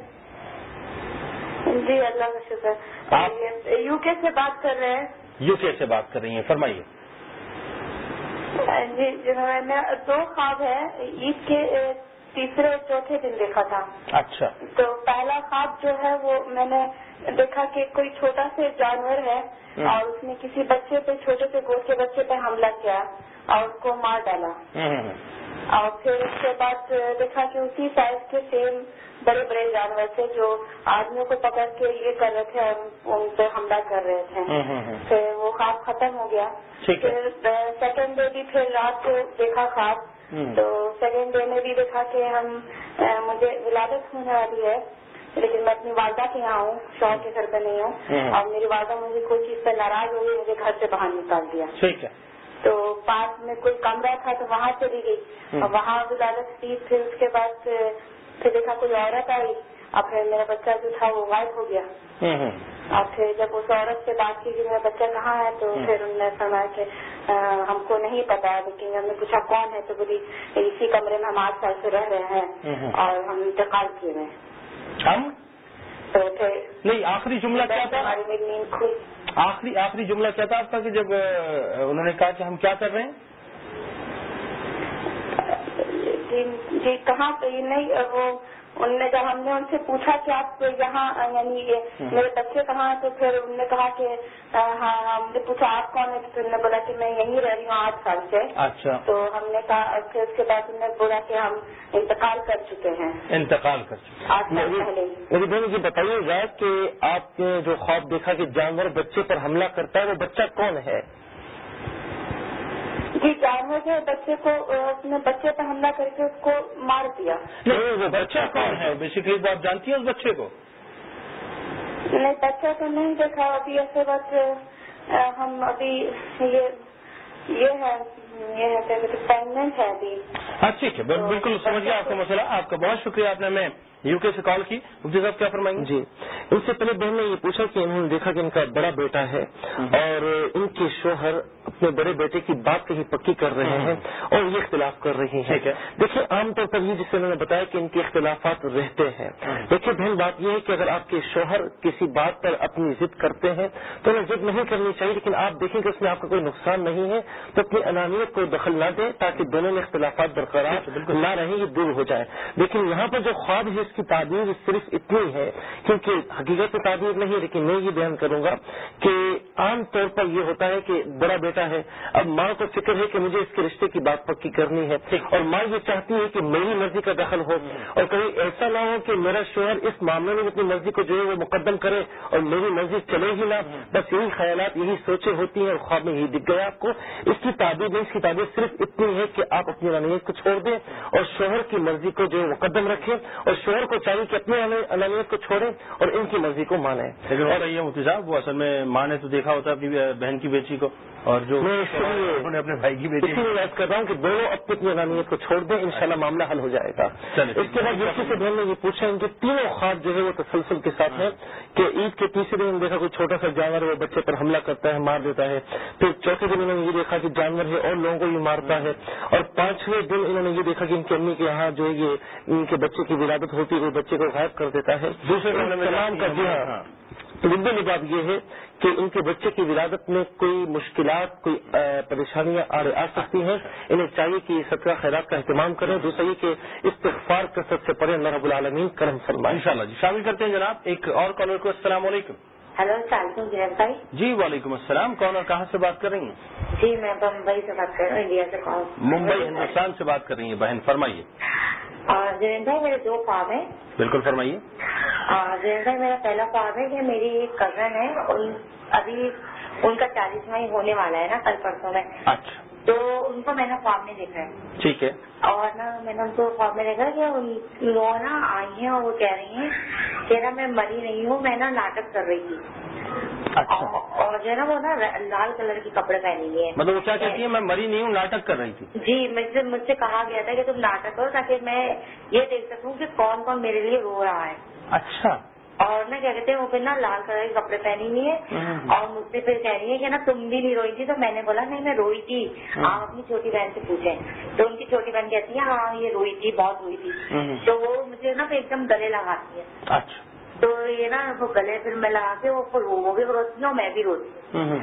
جی اللہ کا شکر۔ آپ- یو کے سے بات کر رہے ہیں۔ یو کے سے بات کر رہی ہیں فرمائیے۔ جی جناب میں دو خواب ہے عید کے تیسرے اور چوتھے دن دیکھا تھا۔ اچھا۔ تو پہلا خواب جو ہے وہ میں نے دیکھا کہ کوئی چھوٹا سے جانور ہے۔ اور اس نے کسی بچے پہ چھوٹے سے گود کے بچے پہ حملہ کیا اور اس کو مار ڈالا۔ اور پھر اس کے بعد دیکھا کہ اسی سائز کے سیم بڑے بڑے جانور تھے جو آدمیوں کو پکڑ کے یہ کر رہے تھے اور ان پہ حملہ کر رہے تھے۔ پھر وہ خواب ختم ہو گیا۔ پھر سیکنڈ ڈے بھی پھر رات کو دیکھا خواب۔ تو سیکنڈ ڈے میں بھی دیکھا کہ ہم مجھے ولادت ہونے والی ہے لیکن میں اپنی والدہ کے یہاں ہوں شوہر کے گھر پہ نہیں ہوں۔ اور میری والدہ مجھے کوئی چیز پہ ناراض ہو گئی مجھے گھر سے باہر نکال دیا۔ ٹھیک ہے۔ تو پاس میں کوئی کمرہ تھا تو وہاں چلی گئی۔ اور وہاں ولادت کی پھر اس کے بعد پھر دیکھا کوئی عورت آئی۔ اور پھر میرا بچہ جو تھا وہ غائب ہو گیا۔ اور پھر جب اس عورت سے بات کی کہ میرا بچہ کہاں ہے تو پھر انہوں نے فرمایا کہ ہم کو نہیں پتا لیکن ہم نے پوچھا کون ہے تو بولی اسی کمرے میں ہم آٹھ سال سے رہ رہے ہیں۔ اور ہم انتقال کیے ہوئے ہم؟ تو پھر نہیں آخری جملہ کیا تھا؟ نیند کھل۔ آخری آخری جملہ کیا تھا آپ کا کہ جب انہوں نے کہا کہ ہم کیا کر رہے ہیں؟ جی جی کہاں پہ نہیں، وہ انہوں نے جب ہم نے ان سے پوچھا کہ آپ یہاں یعنی میرے بچے کہاں ہیں تو پھر انہوں نے کہا کہ ہاں ہم نے پوچھا آپ کون ہے تو پھر انہوں نے بولا کہ میں یہیں رہ رہی ہوں آٹھ سال سے۔ اچھا۔ تو ہم نے کہا پھر اس کے بعد انہوں نے بولا کہ ہم انتقال کر چکے ہیں۔ انتقال کر چکے آٹھ سال پہلے میری بہن یہ بتائیے گا کہ آپ نے جو خواب دیکھا کہ جانور بچے پر حملہ کرتا ہے وہ بچہ کون ہے؟ جی جانور جو بچے کو اس نے بچے پر حملہ کر کے اس کو مار دیا۔ نہیں وہ بچہ کون ہے؟ بیسیکلی آپ جانتی ہیں اس بچے کو؟ نہیں بچہ تو نہیں دیکھا۔ ابھی ایسے بس ہم ابھی یہ یہ ہے یہ ہے پیگنٹ ہے ابھی۔ ہاں ٹھیک ہے بالکل سمجھ گیا آپ کا مسئلہ۔ آپ کا بہت شکریہ آپ نے ہمیں یو کے سے کال کی مفتی صاحب کیا فرمائیں گے؟ جی ان سے پہلے بہن نے یہ پوچھا کہ انہوں نے دیکھا کہ ان کا بڑا بیٹا ہے اور ان کے شوہر اپنے بڑے بیٹے کی بات کہیں پکی کر رہے ہیں اور یہ اختلاف کر رہی ہیں۔ دیکھیے عام طور پر یہ جسے انہوں نے بتایا کہ ان کے اختلافات رہتے ہیں۔ دیکھیے بہن بات یہ ہے کہ اگر آپ کے شوہر کسی بات پر اپنی ضد کرتے ہیں تو انہیں ضد نہیں کرنی چاہیے لیکن آپ دیکھیں کہ اس میں آپ کا کوئی نقصان نہیں ہے تو اپنی انانیت کو دخل نہ دیں تاکہ دونوں میں اختلافات برقرار نہ رہیں یہ دور ہو جائے۔ لیکن یہاں پر جو خواب ہے کی تعبیر صرف اتنی ہے کیونکہ حقیقت میں تعبیر نہیں لیکن میں یہ بیان کروں گا کہ عام طور پر یہ ہوتا ہے کہ بڑا بیٹا ہے اب ماں کو فکر ہے کہ مجھے اس کے رشتے کی بات پکی کرنی ہے اور ماں یہ چاہتی ہے کہ میری مرضی کا دخل ہو اور کہیں ایسا نہ ہو کہ میرا شوہر اس معاملے میں اپنی مرضی کو جو ہے وہ مقدم کرے اور میری مرضی چلے ہی نہ۔ بس یہی خیالات یہی سوچیں ہوتی ہیں اور خواب میں یہی دکھ گیا آپ کو۔ اس کی تعبیر نہیں اس کی تعبیر صرف اتنی ہے کہ آپ اپنی رانیت کو چھوڑ دیں اور شوہر کی مرضی کو جو ہے مقدم رکھیں اور شوہر کو چاہیے کہ اپنی انانیت کو چھوڑیں اور ان کی مرضی کو مانیں۔ یہ مفتی صاحب وہ اصل میں ماں نے تو دیکھا ہوتا ہے اپنی بہن کی بیٹی کو اور جو میں انہوں نے اپنے بھائی کی بیٹی اسی لیے یاد کر رہا ہوں کہ دونوں اپنی اپنی انانیت کو چھوڑ دیں انشاءاللہ معاملہ حل ہو جائے گا۔ اس کے بعد دوسری سے بہن نے یہ پوچھا ان کے تینوں خواب جو ہے وہ تسلسل کے ساتھ ہیں کہ عید کے تیسرے دن دیکھا کوئی چھوٹا سا جانور وہ بچے پر حملہ کرتا ہے مار دیتا ہے۔ پھر چوتھے دن انہوں نے یہ دیکھا کہ جانور ہے اور لوگوں کو یہ مارتا ہے۔ اور پانچویں دن انہوں نے یہ دیکھا کہ ان کی امی کے یہاں جو ہے یہ ان کے بچے کی ولادت ہوتی ہے وہ بچے کو غائب کر دیتا ہے۔ دوسرے جی ہاں۔ لمبی بات یہ ہے کہ ان کے بچے کی ولادت میں کوئی مشکلات کوئی پریشانیاں آ سکتی ہیں۔ انہیں چاہیے کہ سترہ خیرات کا اہتمام کریں۔ دوسرا یہ کہ استغفار کثرت سے پڑھیں اللہ رب العالمین کرم فرمائیں ان شاء اللہ جی شامل کرتے ہیں جناب۔ ایک اور کالر کو السلام علیکم۔ ہلو السلام علیکم جنید بھائی۔ جی وعلیکم السلام۔ کون اور کہاں سے بات کر رہی ہیں؟ جی میں بمبئی سے بات کر رہی ہوں انڈیا سے ممبئی ہندوستان سے بات کر رہی ہیں بہن فرمائیے۔ اور جنید بھائی میرے دو خواب ہیں۔ بالکل فرمائیے۔ اور جنید بھائی میرا پہلا خواب ہے کہ میری ایک کزن ہے ابھی ان کا چالیسواں ہی ہونے والا ہے نا کل پرسوں میں۔ اچھا۔ تو ان کو میں نے خواب میں دیکھا ہے۔ ٹھیک ہے۔ اور نا میں نے ان کو خواب میں دیکھا کہ وہ نا آئی ہیں اور وہ کہہ رہی ہیں کہ نا میں مری نہیں ہوں میں نا ناٹک کر رہی تھی۔ اچھا۔ اور جو ہے نا وہ نا لال کلر کے کپڑے پہنی ہوئی ہیں۔ مطلب وہ کیا کہتی ہے میں مری نہیں ہوں ناٹک کر رہی تھی۔ جی مجھ سے مجھ سے کہا گیا تھا کہ تم ناٹک کرو تاکہ میں یہ دیکھ سکوں کہ کون کون میرے لیے رو رہا ہے۔ اچھا۔ اور نا کیا کہتے ہیں وہ پھر نا لال کلر کے کپڑے پہنی ہوئی ہے اور مجھ سے پھر کہہ رہی ہے کہ نا تم بھی نہیں روئی تھی تو میں نے بولا نہیں میں روئی تھی۔ آپ اپنی چھوٹی بہن سے پوچھیں۔ تو ان کی چھوٹی بہن کہتی ہے ہاں یہ روئی تھی بہت روئی تھی۔ تو وہ مجھے نا پھر ایک دم گلے لگاتی ہے اچھا۔ تو یہ نا وہ گلے پھر میں لگا کے وہ بھی روتی ہوں میں بھی روتی ہوں۔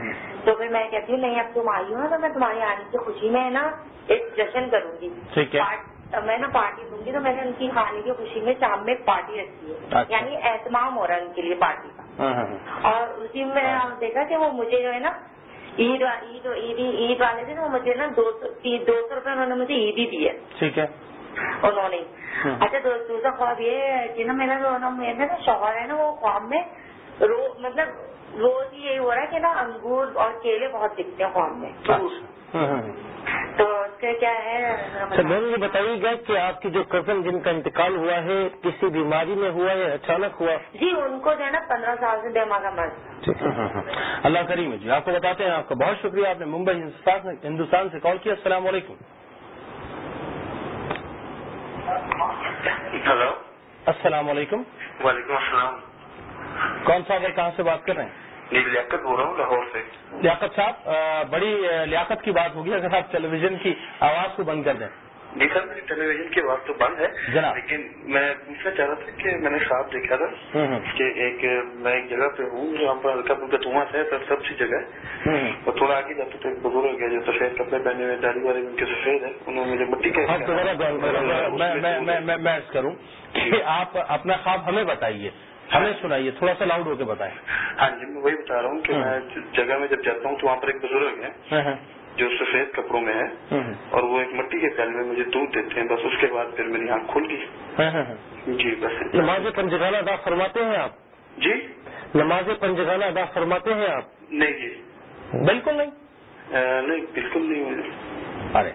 تو پھر میں کہتی ہوں نہیں اب تم آئی ہو نا تو میں تمہاری آنے کی خوشی میں نا ایک جشن کروں گی۔ ٹھیک ہے۔ میں نا پارٹی دوں گی تو میں نے ان کی کھانے کی خوشی میں شام میں پارٹی رکھی ہے۔ یعنی اہتمام ہو رہا ہے ان کے لیے پارٹی کا۔ اور اسی میں دیکھا کہ وہ مجھے جو ہے نا عید عید عید عید والے دن وہ مجھے نا دو سو دو سو روپے انہوں نے مجھے عید ہی دی ہے ٹھیک ہے۔ انہوں نے۔ اچھا دوسرا خواب یہ ہے کہ نا میرا میرا نا شوہر ہے نا وہ خواب میں رو مطلب روز یہی ہو رہا ہے کہ نا انگور اور کیلے بہت دکھتے ہیں خواب میں۔ تو اس کے کیا ہے؟ سر میں یہ بتائیے گا کہ آپ کی جو کزن جن کا انتقال ہوا ہے کسی بیماری میں ہوا یا اچانک ہوا؟ جی ان کو جو ہے نا پندرہ سال سے دماغ کا مرض۔ اللہ کریم جی آپ کو بتاتے ہیں آپ کا بہت شکریہ آپ نے ممبئی ہندوستان سے کال کیا۔ السلام علیکم۔ ہلو۔ السلام علیکم۔ وعلیکم السلام۔ کون صاحب اور کہاں سے بات کر رہے ہیں؟ لیاقت بول رہا ہوں لاہور سے۔ لیاقت صاحب بڑی لیاقت کی بات ہوگی اگر آپ ٹیلی ویژن کی آواز کو بند کر دیں۔ جی سر میری ٹیلی ویژن کی آواز تو بند ہے جناب۔ لیکن میں پوچھنا چاہ رہا تھا کہ میں نے خواب دیکھا تھا کہ ایک میں ایک جگہ پہ ہوں جہاں پر ہلکا پھلکا دھواں ہے پر سب سی جگہ اور تھوڑا آگے جاتے تو ایک بزرگ ہے جو سفید کپڑے پہنے ہوئے داڑھی والے ان کے سفید ہے انہوں نے مجھے مٹی کروں کہ آپ اپنا خواب ہمیں بتائیے۔ ہمیں سنائیے تھوڑا سا لاؤڈ ہو کے بتائیں۔ ہاں جی میں وہی بتا رہا ہوں کہ میں جگہ میں جب جاتا ہوں تو وہاں پر ایک بزرگ ہے جو سفید کپڑوں میں ہے اور وہ ایک مٹی کے پیل میں مجھے دودھ دیتے ہیں بس اس کے بعد پھر میری آنکھ کھل گئی۔ جی بس نماز پنجگانہ ادا فرماتے ہیں آپ؟ جی؟ نماز پنجگانہ ادا فرماتے ہیں آپ؟ نہیں جی۔ بالکل نہیں۔ نہیں بالکل نہیں ارے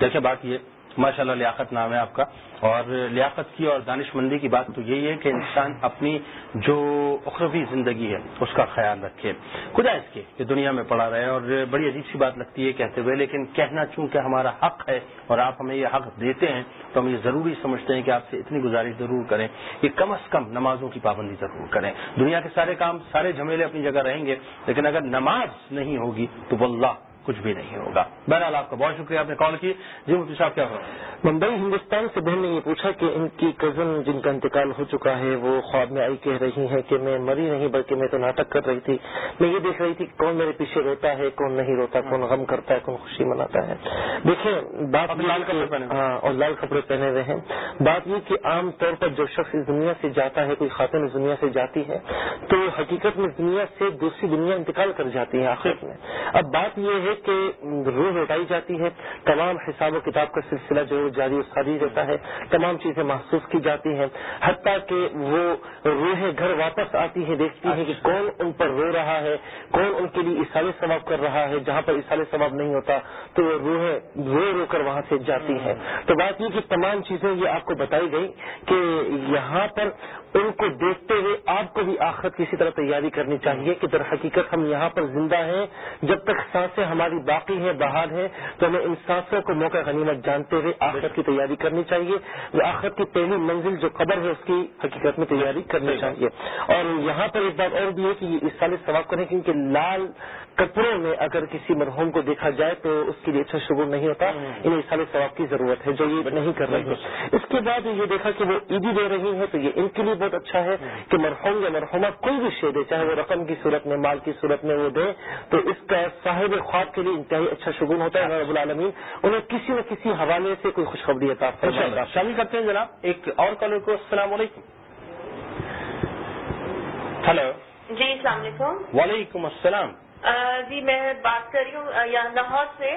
دیکھیں بات یہ۔ ماشاء اللہ لیاقت نام ہے آپ کا۔ اور لیاقت کی اور دانش مندی کی بات تو یہی ہے کہ انسان اپنی جو اخروی زندگی ہے، اس کا خیال رکھے۔ خدا اس کے کہ دنیا میں پڑا رہے اور بڑی عجیب سی بات لگتی ہے کہتے ہوئے، لیکن کہنا چونکہ ہمارا حق ہے اور آپ ہمیں یہ حق دیتے ہیں، تو ہم یہ ضروری سمجھتے ہیں کہ آپ سے اتنی گزارش ضرور کریں کہ کم از کم نمازوں کی پابندی ضرور کریں۔ دنیا کے سارے کام، سارے جھمیلے اپنی جگہ رہیں گے، لیکن اگر نماز نہیں ہوگی تو واللہ کچھ بھی نہیں ہوگا۔ بہرحال آپ کا بہت شکریہ آپ نے کال کی۔ جی مفتی صاحب کیا ہو؟ ممبئی ہندوستان سے بہن نے یہ پوچھا کہ ان کی کزن جن کا انتقال ہو چکا ہے وہ خواب میں آئی کہہ رہی ہے کہ میں مری نہیں بلکہ میں تو ناٹک کر رہی تھی۔ میں یہ دیکھ رہی تھی کہ کون میرے پیچھے روتا ہے کون نہیں روتا کون غم کرتا ہے کون خوشی مناتا ہے۔ دیکھیں بات لال کپڑے ہاں اور لال کپڑے پہنے ہوئے ہیں۔ بات یہ کہ عام طور پر جو شخص اس دنیا سے جاتا ہے کوئی خاتون اس دنیا سے جاتی ہے تو حقیقت میں دنیا سے دوسری دنیا انتقال کر جاتی ہے آخر میں۔ اب بات یہ ہے کہ روح لوٹائی جاتی ہے۔ تمام حساب و کتاب کا سلسلہ جو جاری ساری رہتا ہے، تمام چیزیں محسوس کی جاتی ہیں۔ حتیٰ کہ وہ روح گھر واپس آتی ہے، دیکھتی ہے کہ کون ان پر رو رہا ہے، کون ان کے لیے اصال ثواب کر رہا ہے۔ جہاں پر اصال ثواب نہیں ہوتا، تو وہ روح رو رو کر وہاں سے جاتی ہے۔ تو بات یہ کہ تمام چیزیں یہ آپ کو بتائی گئی کہ یہاں پر ان کو دیکھتے ہوئے آپ کو بھی آخر کسی طرح تیاری کرنی چاہیے کہ در حقیقت ہم یہاں پر زندہ ہیں۔ جب تک سانسیں ہماری باقی ہیں بحال ہیں تو ہمیں ان سانسوں کو موقع غنیمت جانتے ہوئے آخر کی تیاری کرنی چاہیے۔ آخر کی پہلی منزل جو قبر ہے اس کی حقیقت میں تیاری کرنی چاہیے۔ اور یہاں پر ایک بات اور بھی ہے کہ اس سال ثواب کریں کیونکہ لال کپڑوں میں اگر کسی مرحوم کو دیکھا جائے تو اس کے لیے اچھا شگون نہیں ہوتا انہیں اس سال ثواب کی ضرورت ہے جو یہ نہیں کر رہے اس کے بعد یہ دیکھا کہ وہ عیدی دے رہی ہے تو یہ ان کے لیے بہت اچھا ہے کہ مرحوم یا مرحومہ کوئی بھی شے دے چاہے وہ رقم کی صورت میں مال کی صورت میں وہ دے تو اس کا صاحب خواب کے لیے انتہائی اچھا شگون ہوتا ہے رب العالمین۔ انہیں کسی نہ کسی حوالے سے کوئی خوشخبری عطا شامل کرتے ہیں جناب ایک اور کالر کو السلام علیکم۔ ہلو۔ جی السلام علیکم۔ وعلیکم السلام۔ جی میں بات کر رہی ہوں لاہور سے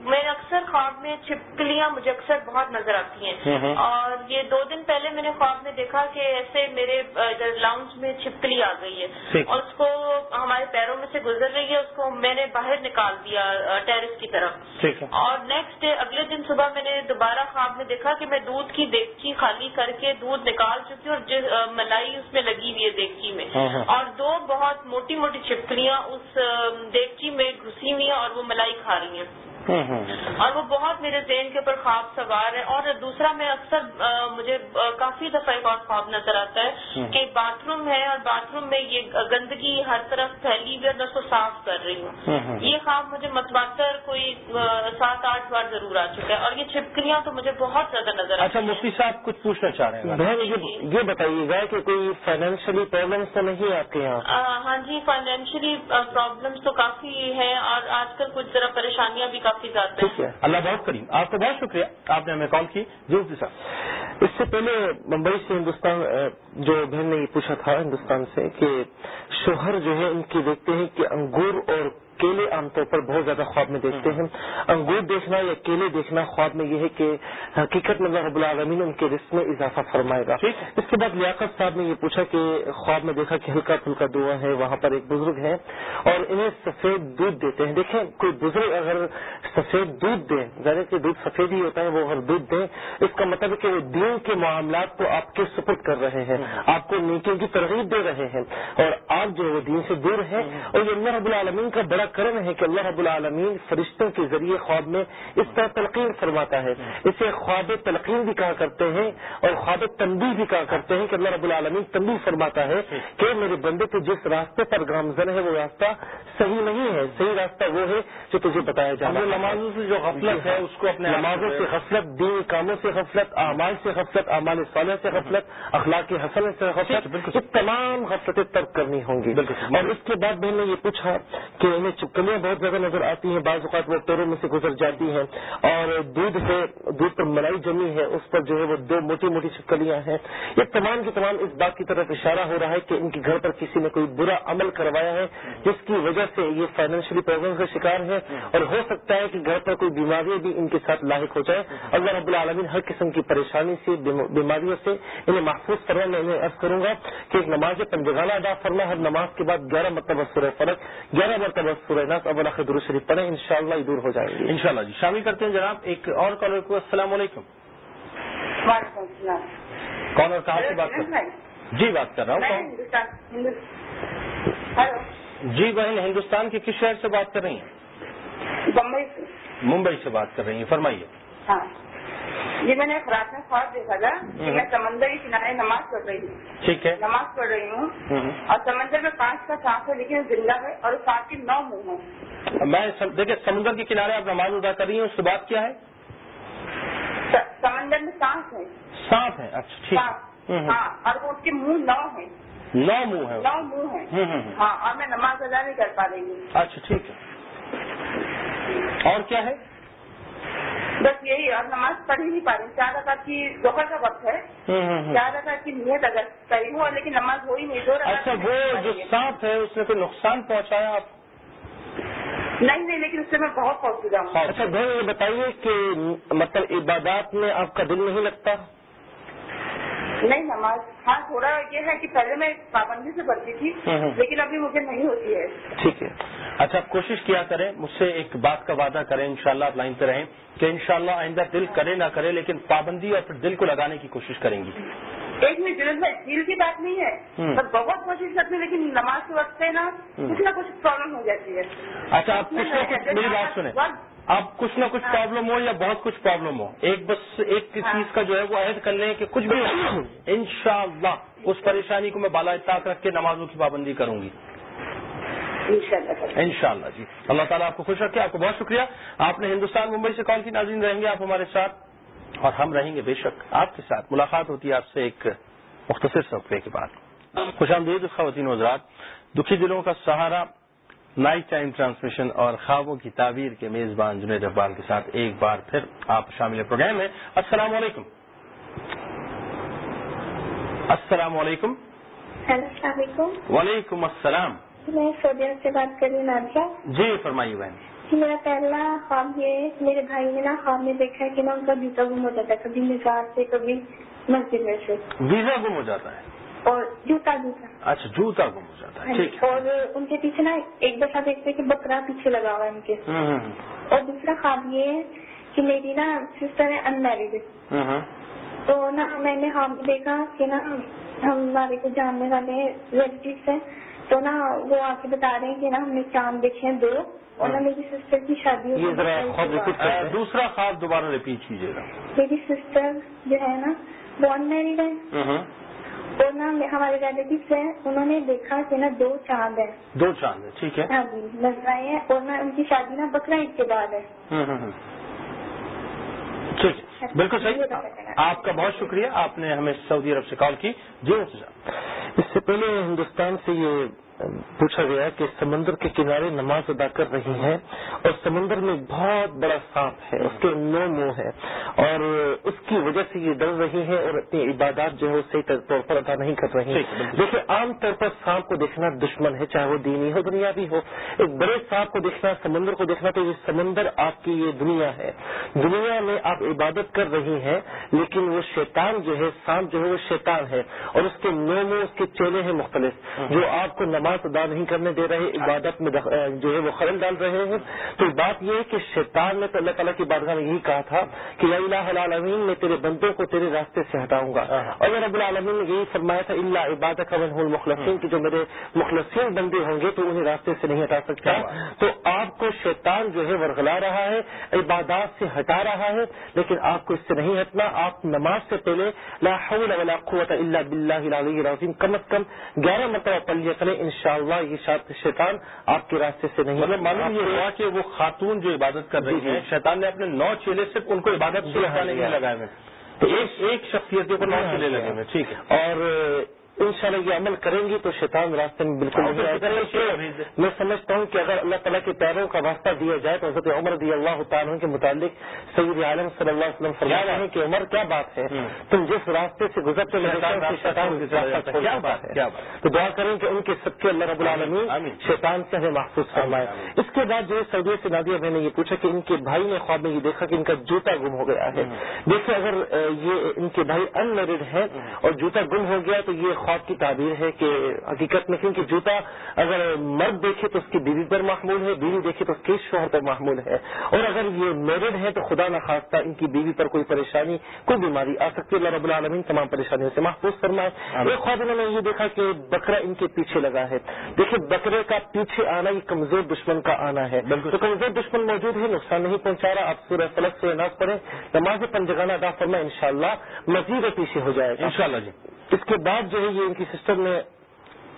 میں اکثر خواب میں چھپکلیاں مجھے اکثر بہت نظر آتی ہیں۔ اور یہ دو دن پہلے میں نے خواب میں دیکھا کہ ایسے میرے لاؤنج میں چھپکلی آ گئی ہے۔ اور اس کو ہمارے پیروں میں سے گزر رہی ہے اس کو میں نے باہر نکال دیا ٹیرس کی طرف۔ اور نیکسٹ ڈے اگلے دن صبح میں نے دوبارہ خواب میں دیکھا کہ میں دودھ کی دیگچی خالی کر کے دودھ نکال چکی ہوں اور ملائی اس میں لگی ہوئی ہے دیگچی میں۔ اور دو بہت موٹی موٹی چھپکلیاں اس دیگچی میں گھسی ہوئی ہیں اور وہ ملائی کھا رہی ہیں۔ اور وہ بہت میرے ذہن کے اوپر خواب سوار ہے۔ اور دوسرا میں اکثر مجھے کافی دفعہ ایک اور خواب نظر آتا ہے کہ باتھ روم ہے اور باتھ روم میں یہ گندگی ہر طرف پھیلی ہوئی ہے اس کو صاف کر رہی ہوں۔ یہ خواب مجھے متواتر کوئی سات آٹھ بار ضرور آ چکا ہے اور یہ چھپکلیاں تو مجھے بہت زیادہ نظر اچھا مفتی صاحب کچھ پوچھنا چاہ رہے ہیں۔ یہ بتائیے گا کہ کوئی فائنینشلی پرابلمس تو نہیں آپ کے یہاں ہاں جی فائنینشلی پرابلمس تو کافی ہیں اور آج کل کچھ ذرا پریشانیاں بھی کافی زیادہ ہیں اللہ بہت کریم۔ آپ کا بہت شکریہ۔ آپ نے ہمیں کال کی۔ جی مفتی صاحب۔ اس سے پہلے ممبئی سے ہندوستان جو بہن نے یہ پوچھا تھا ہندوستان سے کہ شوہر جو ہے ان کی دیکھتے ہیں کہ انگور اور کیلے عام طور پر بہت زیادہ خواب میں دیکھتے ہیں۔ انگور دیکھنا یا کیلے دیکھنا خواب میں یہ ہے کہ حقیقت میں رب العالمین ان کے رسم میں اضافہ فرمائے گا۔ اس کے بعد لیاقت صاحب نے یہ پوچھا کہ خواب میں دیکھا کہ ہلکا پھلکا دعا ہے وہاں پر ایک بزرگ ہے اور انہیں سفید دودھ دیتے ہیں۔ دیکھیں کوئی بزرگ اگر سفید دودھ دیں ظاہر کہ دودھ سفید ہی ہوتا ہے وہ اگر دودھ دیں اس کا مطلب ہے کہ وہ دین کے معاملات کو آپ کے سپرد کر رہے ہیں آپ کو نیکیوں کی ترغیب دے رہے ہیں۔ اور آپ جو وہ دین سے دور ہیں اور یہ اللہ رب العالمین کا بڑا بڑا کرم ہے کہ اللہ رب العالمین فرشتوں کے ذریعے خواب میں اس طرح تلقین فرماتا ہے؟ اسے خواب تلقین بھی کہا کرتے ہیں اور خواب تنبی بھی کہا کرتے ہیں کہ اللہ رب العالمین تنبی فرماتا ہے کہ میرے بندے تو جس راستے پر گامزن ہے وہ راستہ صحیح نہیں ہے۔ صحیح راستہ وہ ہے جو تجھے بتایا جا رہا ہے۔ نمازوں سے جو غفلت ہے اس کو اپنے نمازوں سے غفلت دین کاموں سے غفلت اعمال سے غفلت اعمال صالح سے غفلت اخلاق حسن سے غفلت یہ تمام غفلتیں ترک کرنی ہوں گی۔ اور اس کے بعد بہن نے یہ پوچھا کہ انہیں چپکلیاں بہت زیادہ نظر آتی ہیں، بعض اوقات وہ پیروں میں سے گزر جاتی ہیں اور دودھ ہے دودھ پر ملائی جمی ہے، اس پر جو ہے وہ دو موٹی موٹی چپکلیاں ہیں۔ یہ تمام کے تمام اس بات کی طرف اشارہ ہو رہا ہے کہ ان کے گھر پر کسی نے کوئی برا عمل کروایا ہے، جس کی وجہ سے یہ فائنینشلی پرابلم کا شکار ہے اور ہو سکتا ہے کہ گھر پر کوئی بیماری بھی ان کے ساتھ لاحق ہو جائے اللہ رب العالمین ہر قسم کی پریشانی سے بیماریوں سے انہیں محفوظ کرنا میں انہیں عرض کروں گا کہ ایک نماز پنجگانہ ادا فرما، ہر نماز کے بعد گیارہ مرتبہ سورہ فرق، گیارہ مرتبہ سورہ ناس اب اللہ درو شریف پڑھیں ان شاء اللہ دور ہو جائیں گے۔ ان شاء اللہ جی۔ شامل کرتے ہیں جناب ایک اور کالر کو السلام علیکم۔ وعلیکم السلام۔ کون اور کہاں سے بات کر رہے ہیں جی بات کر رہا ہوں۔ جی بہن ہندوستان کے کس شہر سے بات کر رہی ہیں؟ بمبئی سے۔ ممبئی سے بات کر رہی ہیں فرمائیے۔ ہاں۔ جی میں نے رات میں خواب دیکھا تھا کہ میں سمندر کے کنارے نماز پڑھ رہی ہوں۔ ٹھیک ہے۔ نماز پڑھ رہی ہوں۔ اور سمندر میں پانچ کا سانس ہے لیکن زندہ ہے اور سانس کے نو منہ ہیں میں دیکھیے سمندر کے کنارے آپ نماز ادا کر رہی ہیں اس بات کیا ہے؟ سمندر میں سانس ہے۔ سانپ ہے اچھا ٹھیک۔ ہاں اور وہ اس کے منہ نو ہیں نو منہ ہے۔ نو منہ ہیں ہاں اور میں نماز ادا نہیں کر پا رہی ہوں۔ اچھا ٹھیک ہے۔ اور کیا ہے؟ بس یہی اور نماز پڑھ ہی نہیں پا رہی۔ چار رکعت کی دوپہر کا وقت ہے۔ چار رکعت کی نیت اگر صحیح ہوا لیکن نماز ہو ہی نہیں دو اچھا وہ جو سانپ ہے اس نے کوئی نقصان پہنچایا آپ؟ نہیں نہیں لیکن اس سے میں بہت پہنچ ہوں۔ اچھا بہن یہ بتائیے کہ مطلب عبادات میں آپ کا دل نہیں لگتا؟ نہیں نماز ہاں تھوڑا یہ ہے کہ پہلے میں پابندی سے پڑھتی تھی لیکن ابھی مجھے نہیں ہوتی ہے۔ ٹھیک ہے۔ اچھا آپ کوشش کیا کریں مجھ سے ایک بات کا وعدہ کریں انشاءاللہ آپ لائن پہ رہیں کہ انشاءاللہ آئندہ دل کرے نہ کرے لیکن پابندی اور پھر دل کو لگانے کی کوشش کریں گی۔ ایک منٹ جنرل بھائی دل کی بات نہیں ہے۔ میں بہت کوشش کرتی ہوں لیکن نماز کے وقت نا کچھ نہ کچھ پرابلم ہو جاتی ہے۔ اچھا آپ میری بات سنیں۔ اب کچھ نہ کچھ پرابلم ہو یا بہت کچھ پرابلم ہو ایک بس ایک چیز کا جو ہے وہ عہد کر لیں کہ کچھ بھی ہو ان شاء اللہ اس پریشانی کو میں بالا اطاق رکھ کے نمازوں کی پابندی کروں گی۔ ان شاء اللہ جی۔ اللہ تعالیٰ آپ کو خوش رکھے آپ کو بہت شکریہ۔ آپ نے ہندوستان ممبئی سے کون سی ناظرین رہیں گے آپ ہمارے ساتھ اور ہم رہیں گے بے شک آپ کے ساتھ۔ ملاقات ہوتی ہے آپ سے ایک مختصر صفحے کے بعد۔ خوش آمدید خواتین حضرات دکھی دلوں کا سہارا نائٹ ٹائم ٹرانسمیشن اور خوابوں کی تعبیر کے میزبان جنید اقبال کے ساتھ ایک بار پھر آپ شامل پروگرام میں۔ السلام علیکم۔ السلام علیکم۔ السلام علیکم۔ وعلیکم السلام۔ میں سعودیہ سے بات کر رہی ہوں نادیا جی فرمائیے بہن۔ جی میرا پہلا خواب یہ میرے بھائی نے نا خواب میں دیکھا ہے کہ نا ان کا ویزا گم ہو جاتا ہے کبھی مزاج سے کبھی مسجد میں سے۔ ویزا گم ہو جاتا ہے۔ اور جوتا جوتا اچھا جوتا گم ہو جاتا ہے ٹھیک ہے۔ اور ان کے پیچھے نا ایک دفعہ دیکھتے کہ بکرا پیچھے لگا ہوا ہے ان کے۔ اور دوسرا خواب یہ ہے کہ میری نا سسٹر ہے ان میرڈ تو نا میں نے خواب دیکھا کہ نا ہمارے کو جاننے والے ریلیٹیو ہیں۔ تو نا وہ آ کے بتا رہے ہیں کہ نا ہم نے چاند دیکھے ہیں دو اور نا میری سسٹر کی شادی ہوئی دوسرا خواب دوبارہ ریپیٹ کیجیے گا۔ میری سسٹر جو ہے نا وہ ان میریڈ ہے اور نا ہمارے ریلیٹیو ہیں انہوں نے دیکھا کہ نا دو چاند ہیں۔ دو چاند ہے ٹھیک ہے۔ ہاں جی نظر آئے ہیں اور نا ان کی شادی نا بکرا عید کے بعد ہے۔ ٹھیک ہے بالکل صحیح۔ آپ کا بہت شکریہ آپ نے ہمیں سعودی عرب سے کال کی۔ جی اس سے پہلے ہندوستان سے یہ پوچھا گیا کہ سمندر کے کنارے نماز ادا کر رہی ہیں اور سمندر میں بہت بڑا سانپ ہے اس کے نو منہ ہے اور اس کی وجہ سے یہ ڈر رہی ہے اور اپنی عبادات جو ہے صحیح طور پر ادا نہیں کر رہی ہیں۔ دیکھیے عام طور پر سانپ کو دیکھنا دشمن ہے چاہے وہ دینی ہو دنیاوی ہو۔ ایک بڑے سانپ کو دیکھنا سمندر کو دیکھنا تو یہ سمندر آپ کی یہ دنیا ہے۔ دنیا میں آپ عبادت کر رہی ہیں لیکن وہ شیطان جو ہے سانپ جو ہے وہ شیطان ہے اور اس کے نو منہ اس کے چیلے ہیں مختلف جو آپ کو نماز نماز ادا نہیں کرنے دے رہے عبادت میں جو ہے وہ خلل ڈال رہے ہیں۔ تو بات یہ ہے کہ شیطان نے تو اللہ تعالیٰ کی بارگاہ میں یہی کہا تھا کہ الہ العالمین میں تیرے بندوں کو تیرے راستے سے ہٹاؤں گا۔ اور رب العالمین نے یہی فرمایا تھا اللہ عبادت کا مخلصین کہ جو میرے مخلصین بندے ہوں گے تو انہیں راستے سے نہیں ہٹا سکتا۔ تو آپ کو شیطان جو ہے ورغلا رہا ہے عبادات سے ہٹا رہا ہے لیکن آپ کو اس سے نہیں ہٹنا۔ آپ نماز سے پہلے لا حول ولا قوت الا باللہ العلی العظیم کم از کم گیارہ مرتبہ پڑھ لیا کریں انشاءاللہ یہ شیطان آپ کے راستے سے نہیں مطلب معلوم یہ ہوا کہ وہ خاتون جو عبادت کر رہی ہیں شیطان نے اپنے نو چیلے سے ان کو عبادت سے لگائے ہوئے۔ تو ایک شخصیت کے اوپر نو چیلے لگے ہوئے ٹھیک ہے۔ اور ان شاء اللہ یہ عمل کریں گی تو شیطان راستے میں بالکل میں سمجھتا ہوں کہ اگر اللہ تعالیٰ کے پیروں کا واسطہ دیا جائے تو حضرت عمر رضی اللہ تعالیٰ کے متعلق سید عالم صلی اللہ علیہ وسلم فرما رہے ہیں کہ عمر کیا بات ہے؟ تم جس راستے سے گزرتے تو دعا کریں کہ ان کے سب کے اللہ رب العالمین شیطان سے ہمیں محفوظ فرمائے۔ اس کے بعد جو ہے سعودی سے نادیہ میں نے یہ پوچھا کہ ان کے بھائی نے خواب میں یہ دیکھا کہ ان کا جوتا گم ہو گیا ہے۔ دیکھیں اگر یہ ان کے بھائی ان میرڈ ہیں اور جوتا گم ہو گیا تو یہ خواب کی تعبیر ہے کہ حقیقت میں کیونکہ جوتا اگر مرد دیکھے تو اس کی بیوی پر محمول ہے بیوی دیکھے تو اس کے شوہر پر محمول ہے۔ اور اگر یہ میرڈ ہے تو خدا نخواستہ ان کی بیوی پر کوئی پریشانی کوئی بیماری آ سکتی ہے۔ اللہ رب العالمین تمام پریشانیوں سے محفوظ فرمائے۔ ایک خواب انہوں نے یہ دیکھا کہ بکرا ان کے پیچھے لگا ہے۔ دیکھیں بکرے کا پیچھے آنا یہ کمزور دشمن کا آنا ہے۔ تو کمزور دشمن موجود ہے نقصان نہیں پہنچا رہا۔ آپ سورہ فلک سے ناز پڑھیں۔ نماز پنجگانہ ادا شاء اللہ مزید پیچھے ہو جائے گا۔ ان شاء اللہ جی۔ اس کے بعد جو ہے یہ ان کی سسٹم میں